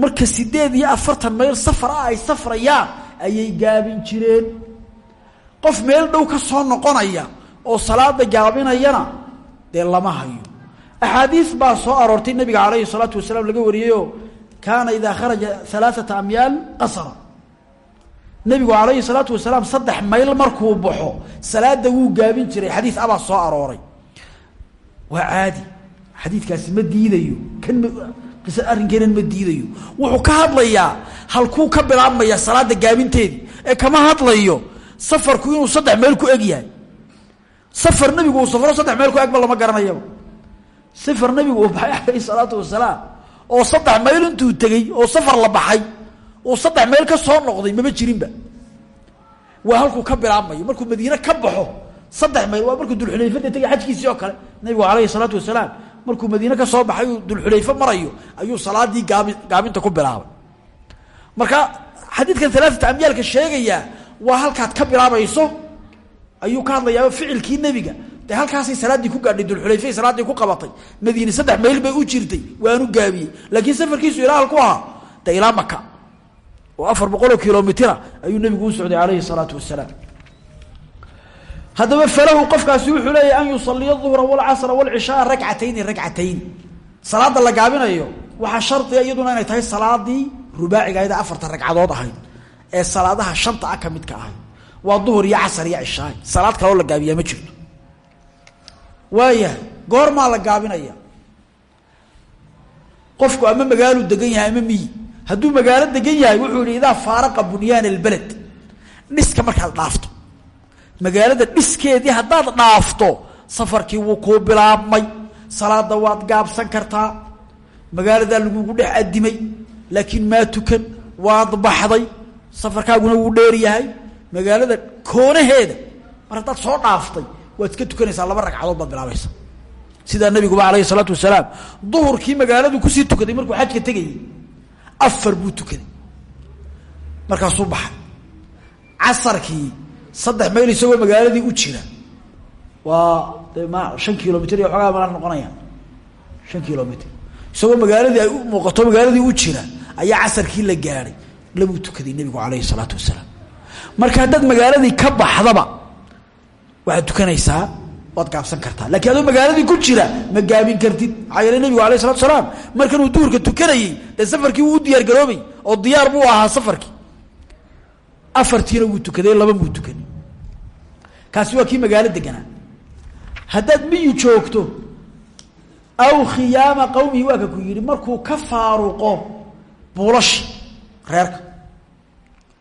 marka sideed iyo afartan mayl safar ah ay safrayaan ayay gaabin jireen. Qof meel dhow ka soo noqonaya oo salaada gaabinayana dee lama hayo. Axaadiis baa soo aroortay nabiga calayhi salaatu wasalaam laga wariyeyoo kaana idaa kharaja alaaata amyaal qasra nabigu calayhi salaatu wasalaam saddex mayl markuu baxo salaada wuu gaabin jiray. Xadiis abaa soo arooray. Waa caadi. Xadiidkaasi ma diidayo. Kan qisa arrinkeenan ma diidayo? Wuxuu ka hadlayaa halkuu ka bilaabmaya salaada gaabinteedii ee kama hadlayo safarku inuu saddex meel ku eg yahay. Safar nabigu uu safro saddex meel ku egba lama garanayaba safar nabigu uu baxay calayhi salaatu wasalaam oo saddex mayl intuu tegey oo safar la baxay uu saddex meel ka soo noqday mama jirinba. Waa halkuu ka bilaabmayo markuu madiine ka baxo saddex mayl waa markuu dulxulayfada tegay xajkiisii oo kale nabigu calayhi salaatu wasalaam markuu madiine ka soo baxay uu marayo ayuu salaadii gaabi gaabinta ku bilaabay. Marka xadiidkan alaaata amyaalka sheegayaa waa halkaad ka bilaabayso ayuu ka hadlayaa ficilkii nebiga. De halkaasay salaaddii ku gaadhay dulxulayfey salaaddii ku qabatay madiine saddex mayl bay u jirtay waanu gaabiyey. Laakiin safarkiisu ilaa halku ahaa de ilaa maka oo afar boqoloo kilomitira ayuu nebigu u socday calayhi salaatu wasalaam haddaba falahu qofkaasi wuxuu leeyahy an yusaliya duhra walcasra walcishaaa ragcatayni ragcatayn salaada la gaabinayo waxaa shardiga iyaduna inay tahay salaadii rubaacigaayda afarta ragcadood ahayd ee salaadaha shanta ah ka midka ahayd waa duhur iyo casar iyo cishaay salaad kaloo la gaabiyaa ma jirto. Waayahay goormaa la gaabinaya? Qofku ama magaaluu degan yahay ama miyi? Hadduu magaalo degan yahay wuxuu yihi faaraqa bunyaan albaled dhiska markaad dhaafto magaalada dhiskeedii haddaad dhaafto safarkii wuu kuu bilaabmay. Salaada waad gaabsan kartaa. Magaaladaa lagugu dhex adimay laakiin maa tukan waad baxday. Safarkaaguna wuu dheer yahay. Magaalada koonaheeda mar haddaad soo dhaaftay waad iska tukanaysaa laba ragcadood baad bilaabaysa sidaa nabiguba alayhi salaatu wasalaam duhurkii magaaladu ku sii tukaday markuu xajka tegayay afar buu tukaday. Markaasuu baxay. Casarkii saddex mayl isagoo magaaladii u jira. Waa de ma shan kilomitr iyo xoogaa mala noqonayaan shan kilomitr isagoo magaaladii ay muuqato magaaladii u jira ayaa casarkii la gaadhay labuu tukaday nebigu alayhi salaatu wasalaam. Marka haddaad magaaladii ka baxdaba waxaad tukanaysaa waad gaabsan kartaa. Lakiin adoo magaaladii ku jira ma gaabin kartid. Maxaa yeele nebigu alayh salatu salaam markanuu duhurka tukanayey dee safarkii wuu diyaar garoobay oo diyaar buu ahaa safarkii. Afartiina wuu tukaday laba buu tukanay kaasi waa kii magaalo deganaa haddaad miyi joogto aw khiyaama qawmihi waa ka ku yidhi markuu ka faaruqo buulashi reerka.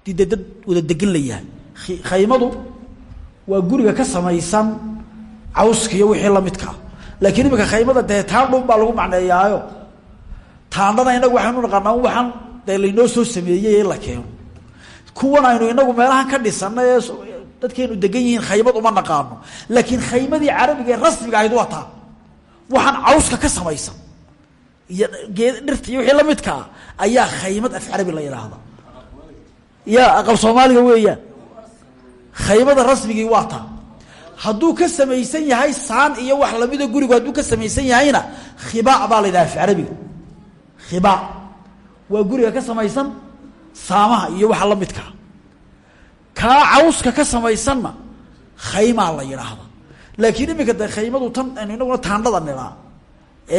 Dii dee dad wada degan la yahay. Khaymadu waa guriga ka samaysan cawskiiyo wixii lamidkaa laakiin imika khaymada dee taandhun baa lagu macneeyaayo. Taandhana inagu waxaynu naqaanaa waxaan dee laynoo soo sameeyey in la keeno. Kuwan aynu inagu meelahan ka dhisana dadkeenu degan yihiin khaymad uma naqaano. Laakiin khaymadii carabiga ee rasmiga ahayd waa taa. Waxaan cawska ka samaysan. Iyo geed dhirta iyo wixii lamidkaa ayaa khaymad af carabi la yidhaahda ya aqal soomaaliga weeyaan. Khaymada rasmigii waa taa. Hadduu ka samaysan yahay saan iyo wax lamida gurigu hadduu ka samaysan yahayna khibaa baa la yidhaha carabiga khibaa. Waa guriga ka samaysan saamaha iyo waxa la midkaa kaa cawska ka samaysanna khaymaa la yidhaahda. Laakiin iminka de khaymadu tan inaguna taandhada nidhaa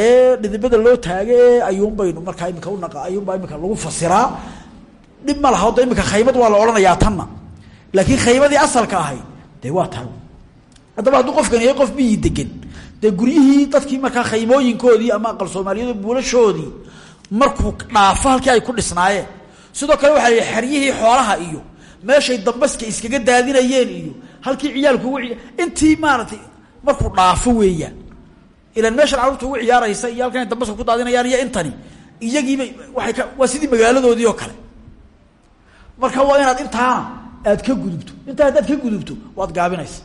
ee dhidibada loo taaga ee ayuun baynu markaa imika unaqa ayuunbaa imika lagu fasiraa. Dhib ma laha da imika khaymad waa la odhanayaa tanna laakiin khaymadii asalka ahayd dee waa tan haddaba hadduu qofkan yahay qof miyi degan dee guryihii dadkii markaa khaymooyinkoodii ama aqal soomaaliyadu buulashoodii markuu dhaafo halkii ay ku dhisnaayeen? Sidoo kale waxaa xeryihii xoolaha iyo meeshay dambaska iskaga daadinayeen iyo halkii ciyaalku ugu intii maaragtay markuu dhaafo weeyaan. Ilan meeshan carruurta ugu ciyaaraysa iyo halkan dambaska ku daadinayaan iyo intani iyagiiba waay ka waa magaaladoodii oo kale. Marka waa inaad intaana aad ka gudubto intaa haddaad ka gudubto waad gaabinaysa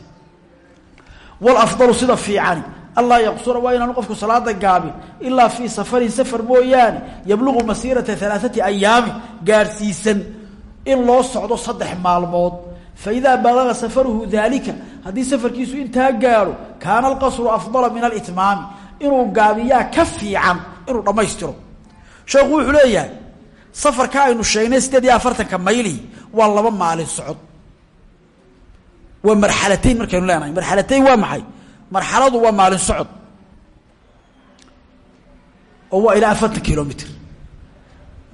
walafdalu sida fiicani allaa yaqsura waa inaanu qofku salaada gaabin ilaa fii safarin safar mooyaane yabluqu masiirata alaaati ayaami gaadhsiisan in loo socdo saddex maalmood. Faidaa balaga safaruhu daalika haddii safarkiisu intaa gaadho kaana alqasru afdala min alitmaami inuu gaabiyaa ka fiican inuu dhammaystiro. Sheekhu wuxuu leeyahay safarka aynu sheegnay sideed iyo afartanka mayli waa laba maalin socod. Waa marxalatayn markaynu leenahay marxalatayn waa maxay? Marxaladu waa maalin socod. Oo waa ilaa afartan kilomitr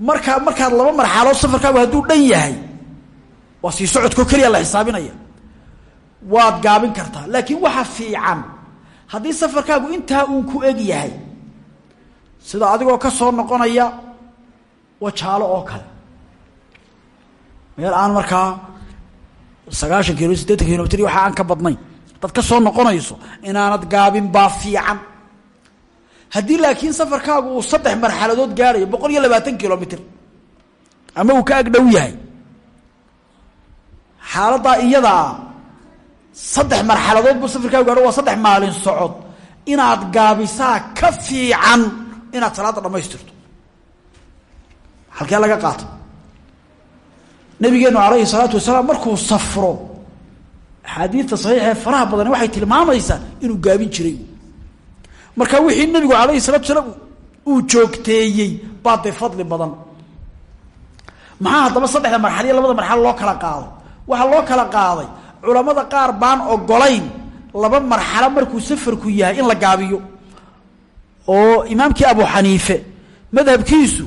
markaa markaad laba marxalood safarkaagu hadduu dhan yahay waa sii socodkoo keliya la xisaabinaya. Waad gaabin kartaa. Laakiin waxa fiican haddii safarkaagu intaa uun ku eg yahay sida adigoo ka soo noqonaya wajaalo oo kale. Meel aan markaa sagaashan kilo siddeetan kilomitr waxa aan ka badnayn. Dad ka soo noqonayso inaanad gaabin baa fiican haddii laakiin safarkaagu uu saddex marxaladood gaarayo boqol iyo labaatan kilomitr ama uu ka agdhow yahay xaaladdaa iyadaa saddex marxaladood buu safarkaagu gaadho waa saddex maalin socod. Inaad gaabisaa ka fiican inaad salaadda dhammaystirto. Halkee laga qaato? Nabigeenu alayhi salaatu wasalaam markuu safro axaadiidta saxiixa ee faraha badani waxay tilmaamaysaa inuu gaabin jiray marka wixii nabigu alayhi salatu wasalaam uu joogteeyey baa fadli badan. Maxaa haddaba saddexda marxal iyo labada marxalo loo kala qaaday? Waxaa loo kala qaaday culamada qaar baan ogolayn laba marxalo markuu safarku yahay in la gaabiyo. Oo imaamkii abu xaniife madhabkiisu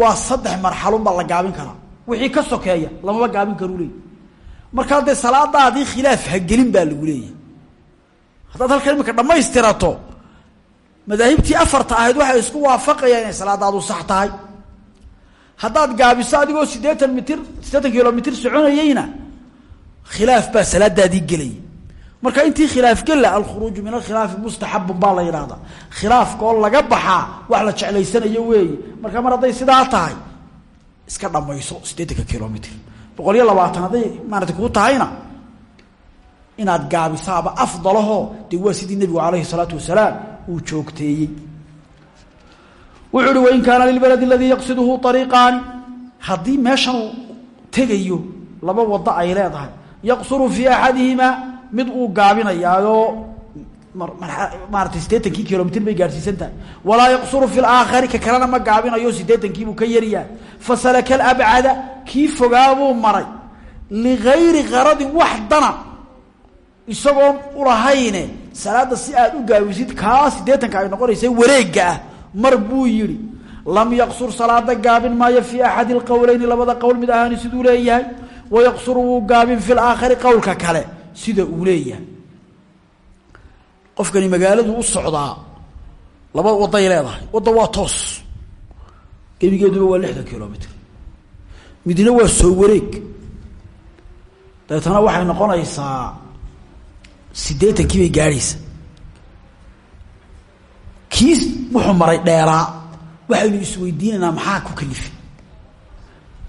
waa saddex marxalunbaa la gaabin karaa. Wixii ka sokeeya lamaba gaabin karu leey markaa dee salaadaadii khilaaf hagelin baa lagu leeyahay. Haddaad halkan imika dhammaystirato madaahibtii afarta ahayd waxay isku waafaqayaan inay salaadaadu sax tahay. Haddaad gaabiso adigoo siddeetan mitir siddeetan kilomitr soconayeyna khilaaf baa salaadaadii gelaya marka intii khilaaf gela alkhuruuju min alkhilaafi mustaxabun baa la yidhahdaa khilaafka oo laga baxaa wax la jeclaysanayo weeye marka mar hadday sidaa tahay iska dhamayso siddeetanka kilomitr boqol iyo labaatan hadday maarata kuu tahayna inaad gaabisaaba afdalaho dee waa sidii nebigu calayhi salaatu wasalaam uu joogteeyey. Wuxuu uhi wain kaana lilbaladi aladii yaqsiduhu ariiqaani haddii meeshan tegayo laba wado ay leedahay. Yaqsuru fii axadihimaa mid uu gaabinayaayoo maarata siddeetankii kilomitr bay gaadhsiisan walaa yaqsuru fi laakhari ka kalena ma gaabinayo siddeetankiibuu ka yaryahay fasalaka alabcada kii fogaabuu maray. Ligayri qaradin wax dana isagoon ulahayne salaada si aad u gaabisid kaa siddeetanka ay noqonaysa wareega ah. Mar buu yidhi lam yaqsur salaada gaabin maayo fii axadi lqowleyni labada qowl mid ahaani siduu leeyahay wayaqsuru wuu gaabin fi laakhari qowlka kale sida uu leeyahay. Qofkani magaaladu u socdaa laba waday leedahay wadda waa toos. Gebigeeduba waa lixdan kilomitr midna waa soo wareeg. Dabeetana waxay noqonaysaa siddeetankii bay gaadhaysa kii wuxuu maray dheeraa. Waxaynu isweydiinaynaa maxaa ku kalifi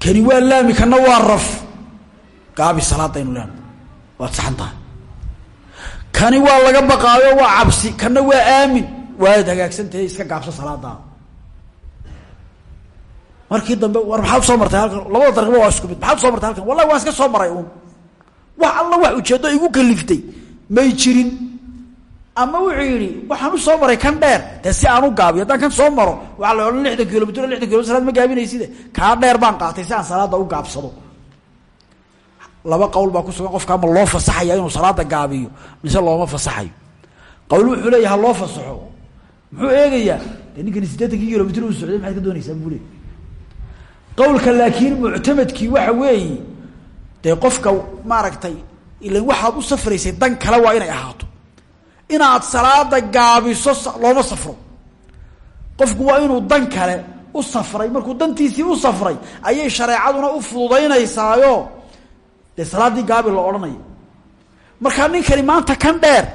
kani waa laami kana waa raf. Gaabi salaadaynu leena waad saxan kani waa laga baqaayo waa cabsi kana waa aamin. Waad hagaagsantahay iska gaabso salaadaada markii dambe war maxaad soo martay halkan? Labada dariiqba waa isku mid. Maxaad soo martay halkan? Wallahi waan iska soo maray uun. Wax alla wax ujeeddo igu kaliftay may jirin. Ama wuxuu yidhi waxaan soo maray kan dheer dee si aan u gaabiyo haddaan kan soo maro waxaa la odhan lixdan kilomitr lixdan kilomitr salaad ma gaabinayside kaa dheer baan qaatay si aan salaada u gaabsado. Laba qowl baa ku sugan qofka ama loo fasaxaya inuu salaada gaabiyo mise looma fasaxayo. Qowl wuxuu leeya loo fasaxo. Muxuu eegayaa ninkani siddeetankii kilomitr uu socday maxaad ka doonaysaa buu leey laakiin muctamadkii waxa weeye dee qofka maaragtay ilan waxaad u safraysay dan kale waa inay ahaato. Inaad salaada gaabiso looma safro. Qofku waa inuu dan kale u safray. Markuu dantiisii u safray ayay shareecaduna u fududaynaysaayo dee salaaddii gaabi la odhanayo markaa ninkani maanta kan dheer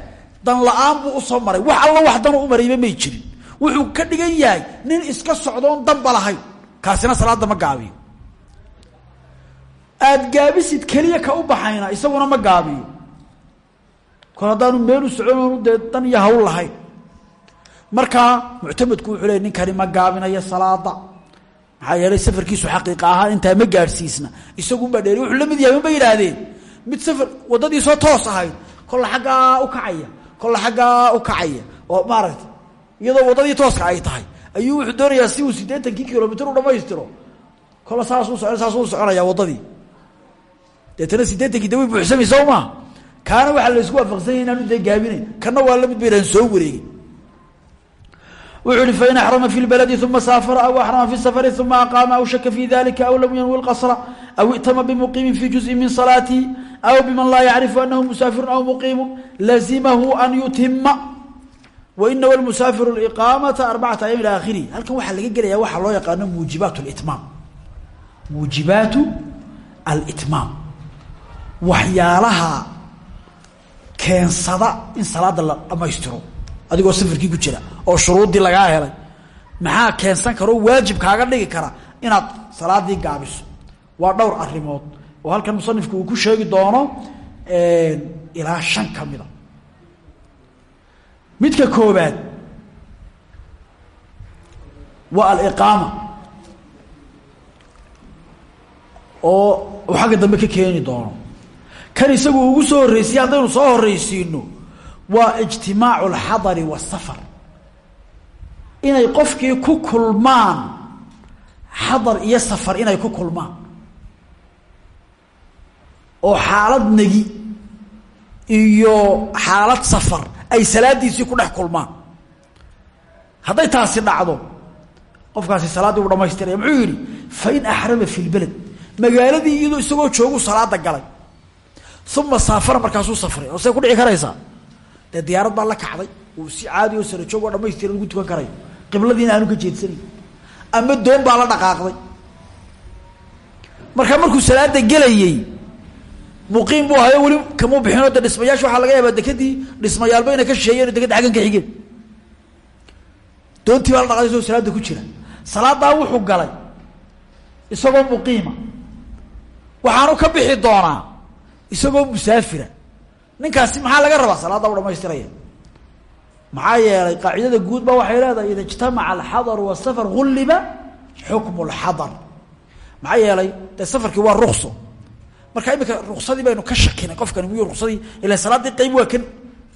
dan la'aan buu u soo maray. Wax alla wax danu u marayba may jirin. Wuxuu ka dhigan yahay nin iska socdoon danba lahayn kaasina salaada ma gaabiyo aada gaabisid keliya ka u baxayna isaguna ma gaabiyo. Kol haddaanu meel u soconoonu dee dan iyo hawl lahayn. Markaa wuxuu leey ninkani ma gaabinayo salaada. Maxaa yeelay safarkiisu xaqiiqa ahaan intaa ma gaadhsiisna. Isagunbaa dheeri wuxuu la mid yahay unbay yidhaahdeen. Mid safar waddadiisoo toos ahayd kolla xaggaa u kacaya kolla xaggaa u kacaya. Oo maaragta iyadoo waddadii tooska ay tahay. Ayuu wuxuu doonayaa si uu siddeetankii kilomitr u dhamaystiro kolla saasuu so saasuu soconaya waddadii deetana siddeetankii de way buuxsamay soo maa kaana waxaa la isku waafaqsanya inaanu dee gaabinayn kana waa la mid ba idhahan soo wareegin. Wuxuu ihi fain axrama fi lbaladi uma saafara aw axrama fi safari uma aqaama aw shaka fi dalika aw lam yanwi lqasra aw itama bimuqiimin fi juzءi min salaatihi aw biman laa yacrifu anahu musaafiru aw muqiimu lazimahu an yutima wainawa lmusaafiru liqaamata arbacata ayam ila akhirihi halkan waxaa laga gelaya waxaa loo yaqaano muujibaat litmaam muujibaatu alitmaam waxyaalaha keensada in salaada la dhamaystiro adigoo safarkii ku jira oo shuruuddii lagaa helay maxaa keensan kara oo waajib kaaga dhigi kara inaad salaadii gaabiso? Waa dhowr arrimood oo halkan musanifku uu ku sheegi doono ilaa shan ka mida. Midka koobaad waa aliqaama. Oo uu xagga dambe ka keeni doono kan isagu ugu soo horreysiye haddaynu soo horreysiino waa ijtimaacu alxadari waasafar inay qofkii ku kulmaan xadar iyo safar inay ku kulmaan. Oo xaalad negi iyo xaalad safar ay salaadiisii ku dhex kulmaan. Hadday taasi dhacdo qofkaasi salaaddii u dhamaystiraya muxuu yidhi fain axrama fi lbeled magaaladii iyadoo isagoo joogu salaada galay uma saafara markaasuu safray oo say ku dhici karaysaa dee diyaarad baa la kacday uu si caadi oo sara joog oo ugu tukan karayo qibladiina aanu ka jeedsanayn ama doon baa la dhaqaaqday markaa markuu salaada gelayey muqiim buu hayo weli kamuu bixinoo de dhismayaashi waxaa laga yaabaa dekadii dhismayaalba inay ka shisheeyeen dekadda xaggan ka xigeen doontii baa la dhaqday isagoo salaada ku jira salaadaa wuxuu galay isagoo muqiima waxaanu ka bixi doonaa isagoo musaafira. Ninkaasi maxaa laga rabaa? Salaadda u dhamaystiraya maxaa yeelay qaacidada guud ba waxay leedahay ida ijtamaca alxadaru wasafar gulliba xukmu lxadar maxaa yeelay dee safarkii waa rukso marka imika ruksadii baynu ka shakinay qofkani miyu ruksadii ila salaaddii qayb waa kan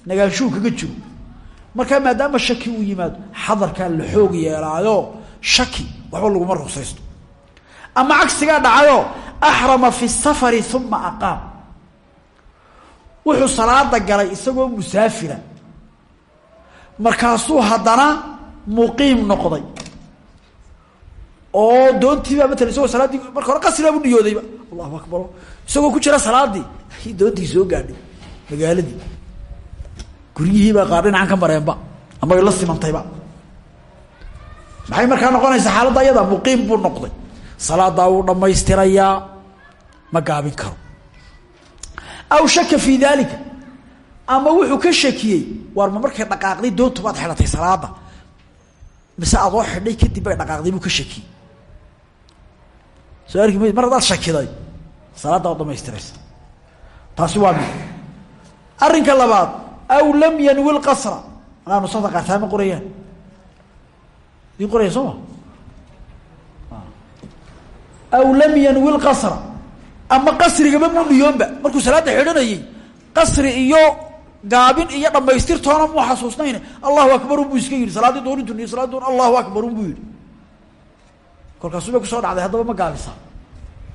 nagaanshuu kaga jiro. Markaa maadaama shaki uu yimaado xadarkaa la xoog yeelaayo. Shaki waxba laguma ruksaysto ama cagsigaa dhacayo axrama fi safari uma aqaam wuxuu salaada galay isagoo musaafira. Markaasuu haddana muqiim noqday. Oo doontiibaa matala isagoo salaaddii marka hore qasribaabu niyoodayba allahu akbar. Isagoo ku jira salaadii. Doontii soo gaadhay magaaladii. Guryihiibaa qaar dhinacan ka mareenba ama la simantayba maxay markaa noqonaysaa xaaladda ayada? Muqiim buu noqday. Salaadaa wuu dhammaystirayaa. Ma gaabin karo aw shaka fii daalika ama wuxuu ka shakiyey waar ma markay dhaqaaqday doontu baad xidhatay salaada. Mise adoo xidhay kadib bay dhaqaaqday buu ka shakiyey. Soo arki mar haddaad shakiday salaadda waad dhamaystiraysa taasi waa mid. Arrinka labaad aw lam yanwi lqasra anaa nusada qaartaa ma qorayaan. Idin qoraya soo aw lam yanwi lqasra ama qasrigaba mu niyoonba markuu salaada xidhanayey qasri iyo gaabin iyo dhamaystirtoona muu xasuusnayn allahu akbar unbuu iska yihi salaaddii doonintu niyo doon allahu akbar unbuu yihi kolkaasuu bay ku soo dhacday haddaba ma gaabisaa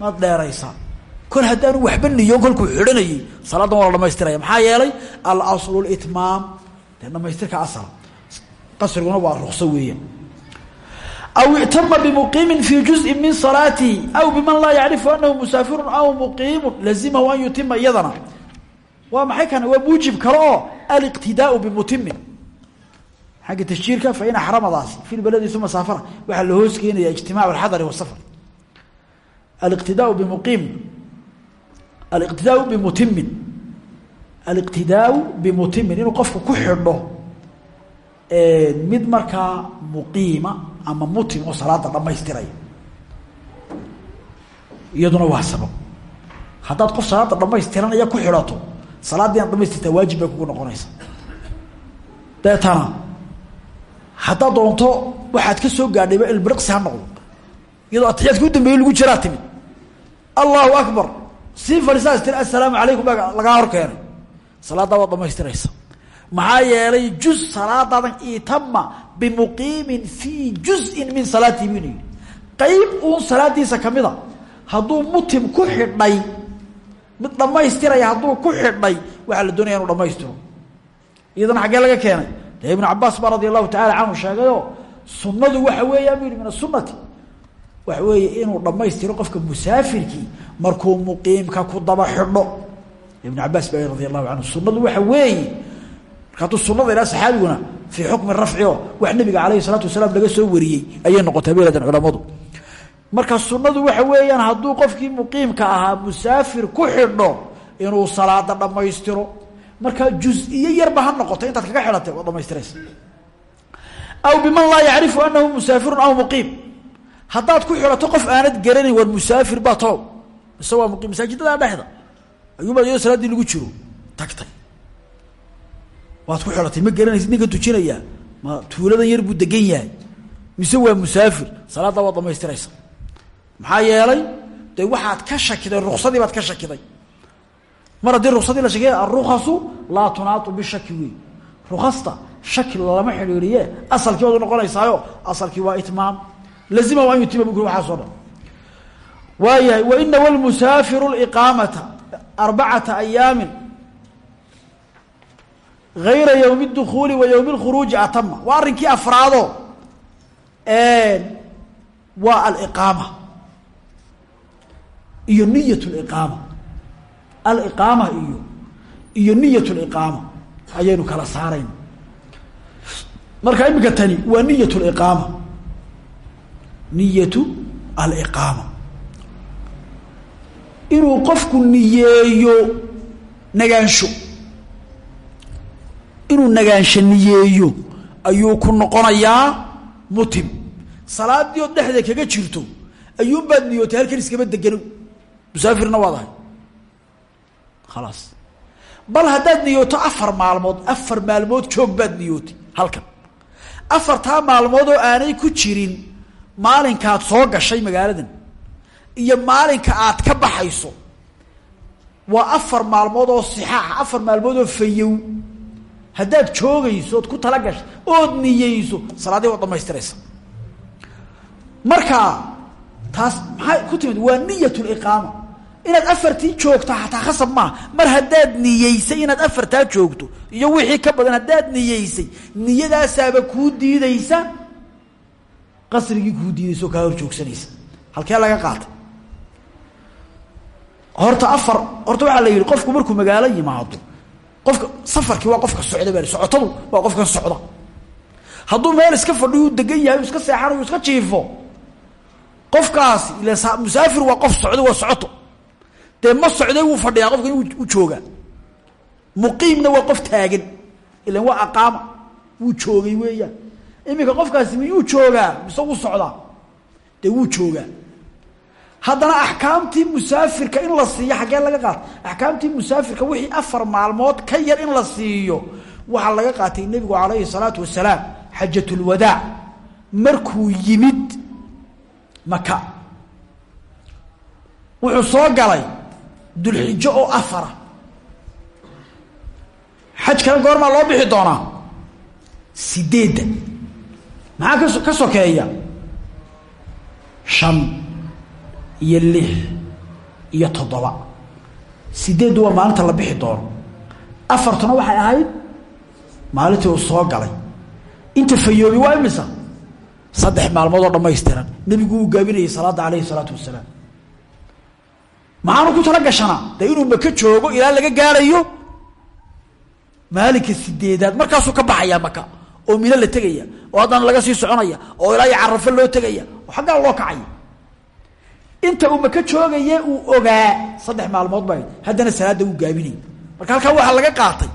maad dheeraysaa kol haddaanu waxba niyoon kolkuu xidhanayey salaadan waa la maxaa yeelay alaslu litmaam dee dhamaystirka asala qasriguna waa rukso weeyaan aw ictama bimuqiimin fi juزءi min salaatihi aw biman laa yacrifu anahu musaafiru aw muqiimu lazimahu an yutima iyadana waa maxay kana waa muujib kale oo aliqtidaau bimutimin xagga tashjiirka fain axramadaasi fi lbaladi uma saafara waxaa la hoos keenaya ijtimac alxadari wasafar aliqtidaau bimuqiim aliqtidaau bimutimin aliqtidaau bimutimin inuu qofku ku xidho mid markaa muqiima ama mutim oo salaada dhamaystiraya iyaduna waa sabab. Haddaad qof salaada dhamaystiranaya ku xidhato salaaddii aan dhamaystirtaa waajib bay kugu noqonaysa deetana haddaad doonto waxaad ka soo gaadhayba ilbiriqsi ha noqdo iyadoo atixiyaadka u dambeeyey lagu jiraa timid. Allahu akbar. Sii fadhiisaas tiri assalaamu calaykum lagaa hor keenay. Salaaddaa waad dhamaystiraysa maxaa yeelay juz salaadaadan itama bimuqiimin fii juzin min salaatihi buu yidhi. Qayb uun salaadiisa mutim ku xidhay mid dhamaystiraya hadduu ku xidhay waxaa la doonaya inu dhamaystiro iyadana xaggee laga keenay. Dee ibnu cabaas baa radia allahu tacala canhu sheegayoo sunnadu waxa weeya buu min asunati waxa weeye inuu dhamaystiro qofka musaafirkii markuu muqiimka ku daba xidho. Ibnu cabaas baa radi allahu canhu sunadu waxa weeye hadduu sunada ilaa saxaabiguna fii xukmi rafci oo wax alayhi salaatu wasalaam laga soo wariyey ayay noqotay beeladan culamadu. Marka sunadu waxa weeyaan hadduu qofkii muqiimka ahaa musaafir ku xidho inuu salaada dhammaystiro marka juz-iyo yarba ha noqoto intaad kaga xidhatay waa dhamaystiraysa aw biman laa yacrifu anahu musaafirun aw muqiim. Haddaad ku xidhato qof aanad garanayn war musaafir baa toow mise waa muqiim masaajidada dhexda ayuuba iyadoo jiro. Tagtay waad ku xidhatay ma garanaysid ninka tujinayaa ma tuuladan yar buu degan yahay. Mise waa musaafir. Salaaddaa waad dhamaystiraysa maxaa yeelay de waxaad ka shakiday ruksadii baad ka shakiday. Mar haddii ruksadii la shakiya arukasu laa tunaatu bishaki wey rukasta shaki lama xidhiiriye asalkii waad unoqonaysaayo asalkii waa itmaam. Lazimahu an yutima bu waxaasoo dhan waayahay wainawa lmusaafiru liqaamata arbacata ayaamin ayra ywmi اdukuuli wa ywmi اlkhuruuji atama waa arrinkii afraado waa aliqaama iyo niyat liqaama aliqaama iyo iyo niyat liqaama ayaynu kala saarayna marka iminka tani waa niyat liqaama niyatu aliqaama inuu qofku niyeeyo nagaansho inuu nagaansho niyeeyo ayuu ku noqonayaa mutim. Salaadii oo dhexda kaga jirto ayuunbaad niyootay halkan iskama degano musaafirna waad ahay. Khalaas bal haddaad niyooto afar maalmood afar maalmood joog baad niyootay halkan. Afartaa maalmood oo aanay ku jirin maalinkaad soo gashay magaaladan iyo maalinka aad ka baxayso waa afar maalmood oo sixaaxa afar maalmood oo fayow haddaad joogayso ood ku tala gashay ood niyeyso salaadii waad dhamaystiraysa marka taas maxay ku timid? Waa niyat liqaama inaad afartii joogto xataa khasab maaha. Mar haddaad niyeysay inaad afartaa joogto iyo wixii ka badan haddaad niyeysay niyadaasaaba kuu diideysa qasrigii kuu diidaysa oo kaa hor joogsanaysa. Halkee laga qaatay? Horta afar horta waxaa la yidhi qofku markuu magaalo yimaado qofka safarkii waa qofka socda baa socotadu waa qofkan socda. Hadduu meel iska fadhiyo u degan yahay iska seexanayo iska jiifo qofkaasi ila musaafir waa qof socdo waa socoto. Dee ma socday wuu fadhiyaa qofkan u joogaa muqiimna waa qof taagan ilan waa aqaama wuu joogay weeyaan. Iminka qofkaasi miyuu joogaa mise wuu socdaa? Dee wuu joogaa haddana axkaamtii musaafirka in la siiyo xaggee laga qaatay axkaamtii musaafirka wixii afar maalmood ka yar in la siiyo waxaa laga qaatay nebigu calayhi salaatu wasalaam xajatulwadaac markuu yimid maka wuxuu soo galay dulxijo oo afara xaj kale goormaa loo bixi doonaa? Sideedda maxaa ka sokeeya shan iyo lix iyo toddoba. Sideeddu waa maalinta la bixi doono. Afartuna waxay ahayd maalintii uu soo galay. Inta fayoobi waa imisa? Saddex maalmood oo dhamaystiran nebigu uu gaabinayay salaadda calayhi salaatu wasalaam. Maxaanu ku tala gashanaa? Dee inuu maka joogo ilaa laga gaarayo? Maalinka sideedaad markaasuu ka baxayaa maka oo mino la tegaya oo haddana laga sii soconaya oo ilaa iyo carafo loo tegaya oo xaggaa loo kacaya inta uu maka joogaye uu ogaa. Saddex maalmood ba haddana salaadda uu gaabinay marka halkaa waxaa laga qaatay.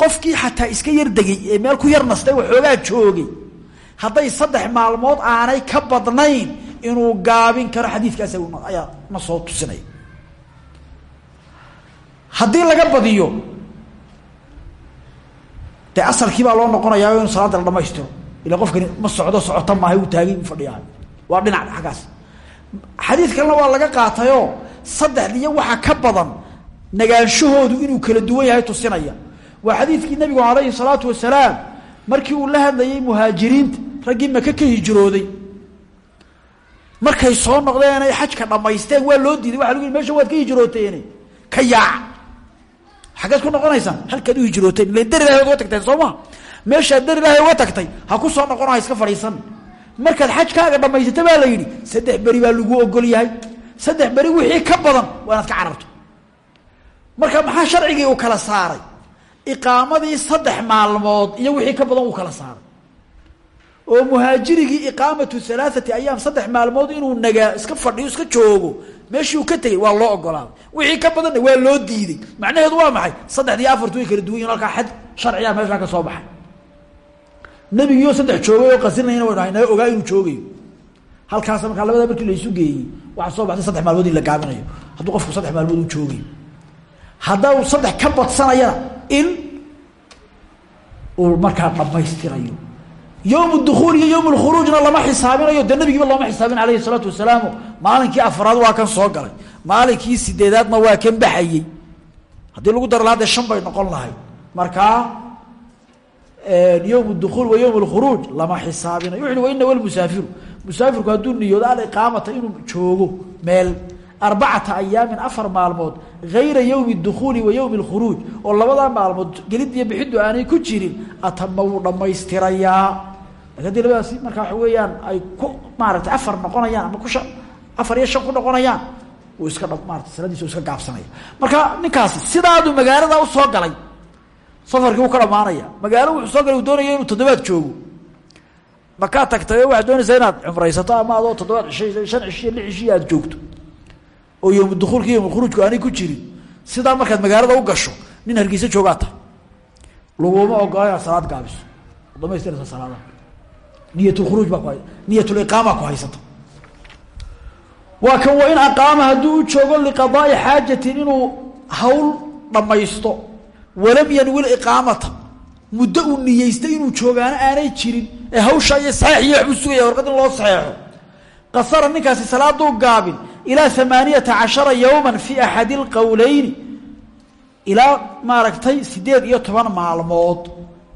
Qofkii xataa iska yar degay ee meel ku yar nastay waxoogaa joogay. Hadday saddex maalmood aanay ka badnayn inuu gaabin karo xadiidkaas ayaa na soo tusinaya haddii laga badiyo dee asalkii baa loo noqonayaa inu salaada la dhamaystiro ila qofkani ma socdo socota maaha uu taagay u fadhiyaa. Waa dhinac xaggaas xadiid kalena waa laga qaatayoo saddexdiiyo waxa ka badan nagaanshahoodu inuu kala duwan yahay tusinaya. Waa xadiidkii nabigu calayhi salaatu wasalaam markii uu la hadlayay muhaajiriinta raggii maka ka hijrooday. Markay soo noqdeen ay xajka dhammaysteen waa loo diiday waa lagu meesha waad ka hijrooteen ka yaac. Xaggeed ku noqonaysaan? Halkaad u hijrooteen ila dar ilahay uga tagteen soo ma? Meeshaad dar ilaahay uga tagtay ha ku soo noqono ha iska fadhiisan markaad xajkaaga dhamaysata baa la yidhi saddex beri baa lagu ogol yahay. Saddex beri wixii ka badan waa inaad ka cararto. Marka maxaa sharcigii uu kala saaray? Iqaamadii saddex maalmood iyo wixii ka badan uu kala saaray. Oo muhaajirigii iqaamatu alaaati ayaam saddex maalmood inuu nagaa iska fadhiyo iska joogo meeshii uu ka tegey waa loo ogolaaday wixii ka badanna waa loo diiday macnaheedu waa maxay? Saddexdii afartu way kala duwan yihiin halkaa xad sharcigaa meeshaa ka soo baxay nebigiioo saddex joogay oo qasinayna waynu haynaga ogaa inuu joogayo halkaas markaa labada markii laysu geeyey waxaa soo baxday saddex maalmood in la gaabinayo. Hadduu qofku saddex maalmood u joogayo haddau saddex ka badsanayana in uu markaa dhammaystirayo. Yowm dukuul iyo yowm lkhuruujna lama xisaabinayo. Dee nabigiiba looma xisaabin alayhi salaatu wasalaamu maalinkii afraad waa kan soo galay. Maalinkii sideedaadna waa kan baxayey. Haddii lagu daro lahaa dee shan bay noqon lahayd. Markaa yowm dukuul wa yowm lkhuruuj lama xisaabinayo wuxu uhi wa ina walmusaafiru musaafirku hadduu niyoodo aliqaamata inuu joogo meel arbacata ayaamin afar maalmood gayra yowmi dukuuli wa yowmi lkhuruuj oo labadaa maalmood gelid iyo bixiddu aanay ku jirin atama wuu dhammaystirayaa. Lakin haddii labadaasi markaa waxa weeyaan ay ku maaratay afar noqonayaan ama ku shan afar iyo shan ku noqonayaan wuu iska dha maarata saladiisa u iska gaabsanaya. Marka ninkaasi sidaaduu magaalada u soo galay safarkii wuu ka dhamaanaya magaalo wuxuu soo galay doonaya inuu toddobaad joogo. Makaa tagtay waxaad doonaysaa inaad cumraysato ama adoo toddobaad cishay shan cishiyo lix aada joogto. Oo yowmudukhuulka iyo yowmulkhuruujku aanay ku jirin. Sidaa markaad magaalada u gasho nin hargeysa joogaata. Laguma ogola salaad gaabiso. Dhamaystiraysa salaadaha niyatulkhuruuj baa ku niyatuliqaama ku haysata waa kan wa in aqaama hadduu u joogo liqadaai xaajatin inuu hawl dhammaysto walam yanwil iqaamata muddo uu niyeystay inuu joogaano aanay jirin ee hawsha iyo saxiix iyo waxbuu sugaya warqad in loo saxeexo qasara ninkaasi salaaduu gaabin ilaa amaaniyata cashara yowman fi axadi lqowleyni ilaa maaragtay sideed iyo toban maalmood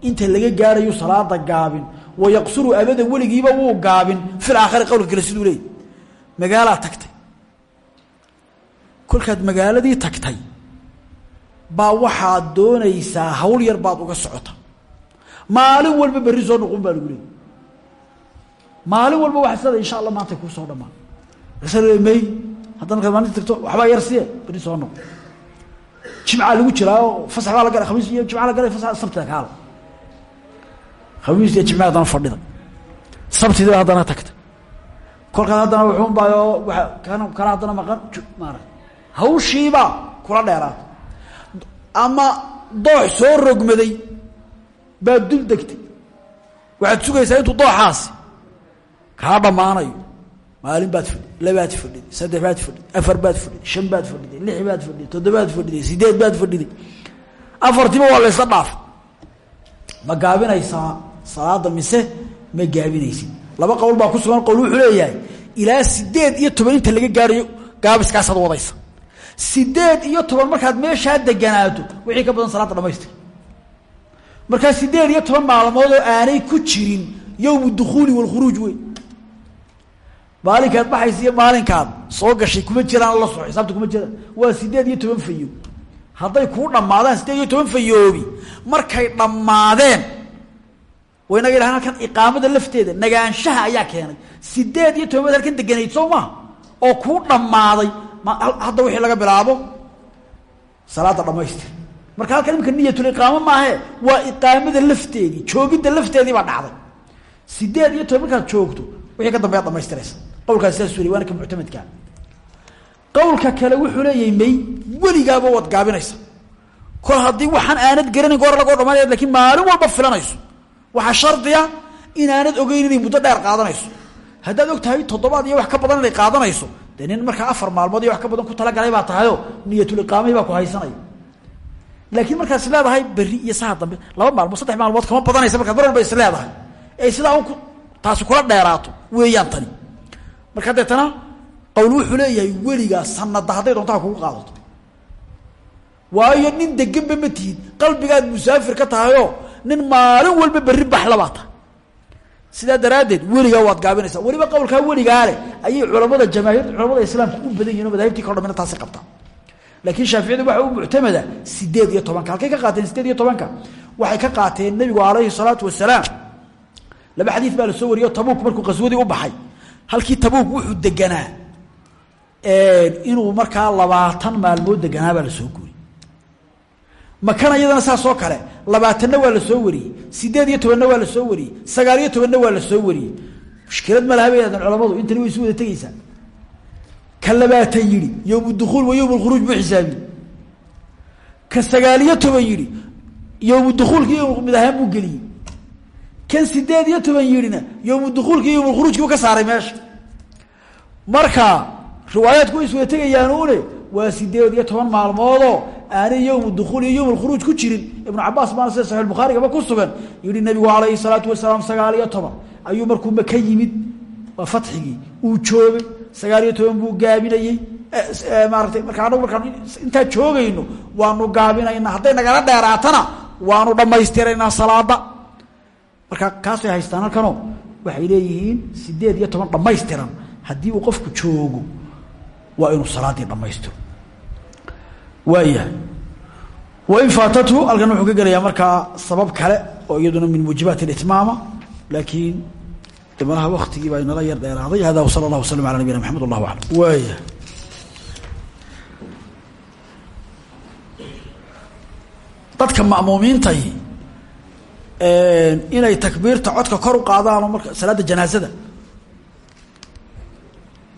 inta laga gaarayu salaada gaabin wayaqsuru abada weligiiba wuu gaabin. Fil aakhari qowlka kale siduu leeyay magaalaa tagtay. Kolkaad magaaladii tagtay baa waxaad doonaysaa hawl yar baad uga socota. Maalin walba berri soo noqon baa lagu leeyay maalin walba waa sida insha allah maanta kuu soo dhamaan. May hadda markaad maalinta tagto waxbaa yar siye berri soo noqon. Jimcaa lagu jiraa oo fasax baa la galay khamiis iyo jimca la galay fasa sabtida kaala khamiis iyo jimca haddana fadhida. Sabtida haddana tagta. Kolkaas haddana wuxuun baayo waa kana kana haddana maqan maara hawshiibaa kula dheeraata ama doox soo rogmaday baad dul degtay. Waxaad sugaysaa intuu dooxaasi kaa dhammaanayo. Maalin baad fadhid labaad fadhiday saddex baad fadhiday afar baad fadhiday shan baad fadhiday lix baad fadhiday toddobaad fadhiday sideed baad fadhiday afartiba waa la ysla dhaafa ma gaabinaysaa salaada mise ma gaabinaysid? Laba qowl baa ku sugan qowl wuxuu leeyahay ilaa sideed iyo toban inta laga gaarayo gaabiskaasaad wadaysa sideed iyo toban markaad meeshaa deganaato wixii ka badan salaada dhamaystir markaa sideed iyo toban maalmood oo aanay ku jirin yowm dukhuuli walkhuruuj wey maalinkaad baxaysa iyo maalinkaad soo gashay kuma jiraan la soo xisaabta kuma jiraan waa sideed iyo toban fayo. Hadday kuu dhammaadaan sideed iyo toban fayoobi markay dhammaadeen waynaga ilahan halkan iqaamada lafteeda nagaanshaha ayaa keenay. Sideed iyo toban halkan deganayd soo maha oo kuu dhammaaday hadda wixii laga bilaabo salaada dhamaystir marka halkan imika niyatuliqaamo maahe waa iqaamada lafteedii joogidda lafteedii baa dhacday. Sideed iyo toban markaad joogto wixii ka dambeyaad dhamaystiraysa qawlkaas sidaas weli waana ka muctamadkaa qawlka kale wuxuu leeyahay may weligaaba waad gaabinaysa. Kol haddii waxaan aanad garanayn goor lagoo dhamaanaya lakiin maalin walba filanayso. Waxaa shardiya inaanad ogeyn inay muddo dheer qaadanayso. Haddaad og tahay toddobaad iyo wax ka badan inay qaadanayso dee nin markaa afar maalmood iyo wax ka badan ku talagalay baa tahayo niyatuliqaamay baa ku haysanaya laakiin markaad is leedahay berri iyo saha dambe laba maalmood saddex maalmood kama badanaysa markaad mar walba is leedahay. Ee sidaa un taasi kula dheeraato weeyaan tani. Marka deetana qawl wuxuu leeyahay weligaa sanada hadday doontaa kugu qaadato. Waayo nin deganba ma tihid qalbigaad musaafir ka tahayoo nin maalin walba berri baxlabaa tahay sidaa daraaddeed weligaa waad gaabinaysaa. Weliba qawlkaa weligaa leh ayay culamada jamaahiirta culamada islaamka u badan yihiin o madaahibtii kalo dhamina taasi qabtaa. Laakiin shaaficiyadu waxa u muctamada sideed iyo tobanka. Halkay ka qaateen sideed iyo tobanka? Waxay ka qaateen nebigu calayhi salaatu wasalaam. Laba xadiid baa la soo wariyo tabuuk markuu qaswadii u baxay. Halkii tabuuk wuxuu deganaa. Inuu markaa labaatan maalmood deganaa baa la soo guuriyey makana iyadana saasoo kale labaatanna waa la soo wariyey sideed iyo tobanna waa la soo wariyey sagaal iyo tobanna waa la soo wariyey. Mushkilad ma laha bay hahdeen culamadu intani way isu wada tegeysaa ka labaatan yidhi yowm wa yowm lkhuruuj buu xisaabiyey. Ka sagaaliyo toban yidhi yowm dukhuulki yowm buu geliyey. Kan sideed iyo toban yidhina yowm dukhuulki yowm lkhuruujki u ka saaray meesha. Marka riwaayaadku way is wada tegayaan une waa sideed iyo toban maalmoodoo aanay yowm dukhuul iyo yowm lkhuruuj ku jirin. Ibnu cabaas baana sida saxiix bukhaarigaba ku sugan. Yihi nabigu calayhi salaatu wasalaam sagaal iyo toban. Ayuu markuu maka yimid waa fatxigii uu joogay sagaal iyo toban buu gaabinayey maaratay marka anagu markaan intaa joogayno waanu gaabinaynaa hadday nagala dheeraatana waanu dhammaystiraynaa salaada. Marka kaasay haystaan halkanoo? Waxay leeyihiin sideed iyo toban dhammaystiran. Haddii uu qofku joogo waa inuu salaaddii dhammaystiro waayahay wain faatathu halkan wuxuu ka gelayaa markaa sabab kale oo iyaduna min muujibaat اlitmaama laakiin malaha waktigii baa inala yar dheeraaday. Hada wsala اllah waslm ala nabiyina mxamed wallah aclam. Waaya. Dadka ma'muumiintay inay takbiirta codka kor u qaadaanoo marka salaadda janaasada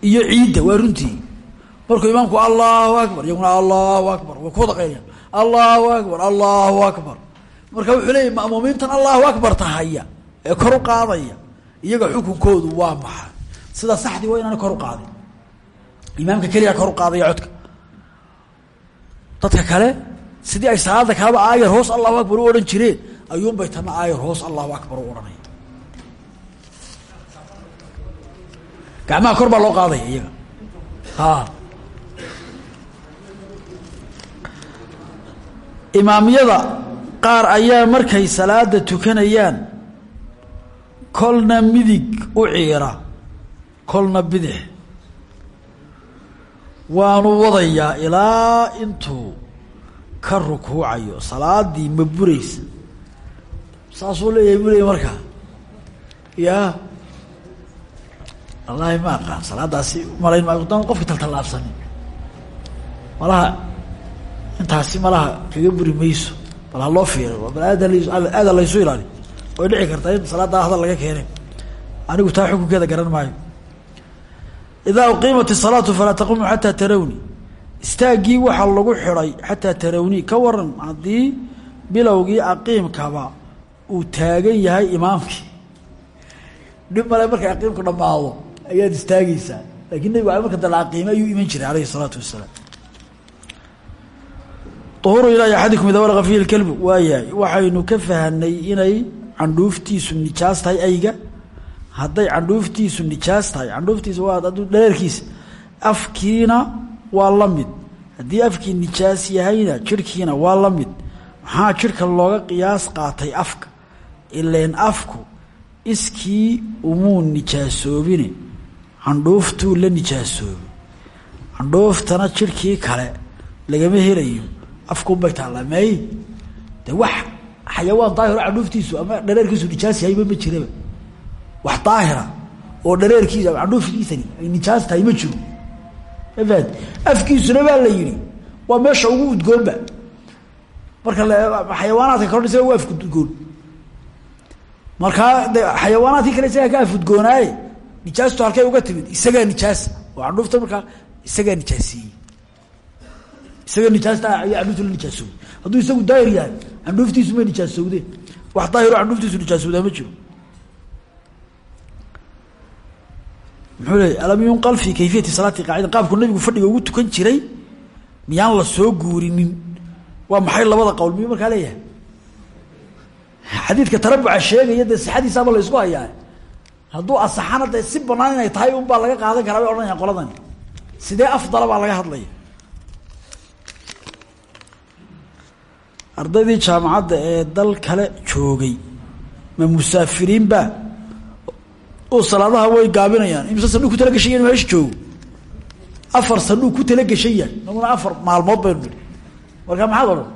iyo ciidda waa runtii markuu imaamku allahu akbar. Iyaguna allahu akbar. Way ku wada qayliyaan allahu akbar allahu akbar. Marka wuxuu leeyahy ma'muumiintan allahu akbar tahaya ee kor u qaadaya iyaga xukunkoodu waa maxay? Sida saxdii waa inaana kor u qaadin. Imaamka keliya kor u qaadaya codka. Dadka kale sidii ay salaada kaleba aayar hoos allahu akbar u odhan jireen ayuunbay tana aayar hoos allahu akbar u odhanaya gacmaha kor baa loo qaadaya iyaga. Ha imaamyada qaar ayaa markay salaada tukanayaan kolna midig u ciira kolna bidix. Waanu wadayaa ilaa intuu ka rukuucayo salaadii ma buraysa. Saasuu leeyahay buraya markaa ya wallaahi ma aqaan salaadaasi malayn maayo dan qofka taltallaabsanin. Malaha intaasi malaha kaga buri mayso. Bal ha loo fiiro bal aada aada laysu ilaali. Way dhici kartaa in salaaddaa hadal laga keenay. Anigu taa xukunkeeda garan maayo. Idaa uqiimat isalaatu falaa taqumu xataa tarawni istaaggii waxaa lagu xidhay xataa tarawni ka waran haddii bilowgii aqiimkaba uu taagan yahay imaamkii. Dhib male markay aqiimku dhammaado ayaad istaageysaa laakiin nebigu marka dala aqiime ayuu iman jiray alayhi الsalaatu wasalaam uhuru ilaahi axadikum ida walaqa fiihi lkelbu waayahay waxaynu ka fahanay inay candhuuftiisu nijaas tahay ayga hadday candhuuftiisu nijaas tahay candhuuftiisa waa dhareerkiisa afkiina waa la mid haddii afkii nijaas yahayna jirhkiina waa la mid maxaa jirhka looga qiyaas qaatay afka ileen afku iskii umuu nijaasoobine candhuuftuu la nijaasoobay candhuuftana jirhkii kale lagama helayo afkuunbay taallaa may de wax xayawaan daahiro candhuuftiisu ama dhareerkiisu nijaas ma jiraba. Wax daahira oo dhareerkiisa ama candhuufkiisani ay nijaas tahay ma jiro. Mafaad afkiisuna baa la yidhi waa meesha ugu udgoonba. Marka xayawaanaadka kaloo isaga ugu afudgoon markaa de xayawaanaadkii kale isagaa ka afudgoonaaye nijaastu halkay uga timid isagaa nijaasa oo candhuufta markaa isagaa nijaasiiyey isaga nijaasta ayaa candhuufta la hadduu isagu daahir yahay candhuuftiisu may nijaasowdeen wax daahiro candhuuftiisu nijaasowdaa ma jiro. Muxuu leeyay alam yunqal fi kayfiyati salaati qaacida qaabku nabigu fadhiga ugu tukan jiray miyaan la soo guurinin? Waa maxay labada qowl? Miyuu markaa leeyahay? Xadiidka tarabuca sheegaya dee sixadiisaaba la ysku hayaa. Hadduu asaxana dee si banaan inay tahay un baa laga qaadan karaa bay odhanayaan qoladani sidee afdala baa laga hadlaya ardaydii jaamacadda ee dal kale joogay ma musaafiriinba oo salaadaha way gaabinayaan. Imise sanuu ku tala gashan yahay inu meesha joogo? Afar sanuu ku tala gashan yahay naguna afar maalmood baynu nidhi. Markaa maxaad odhan?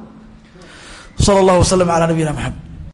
Sala allahu wasalam calaa nabiyina maxamed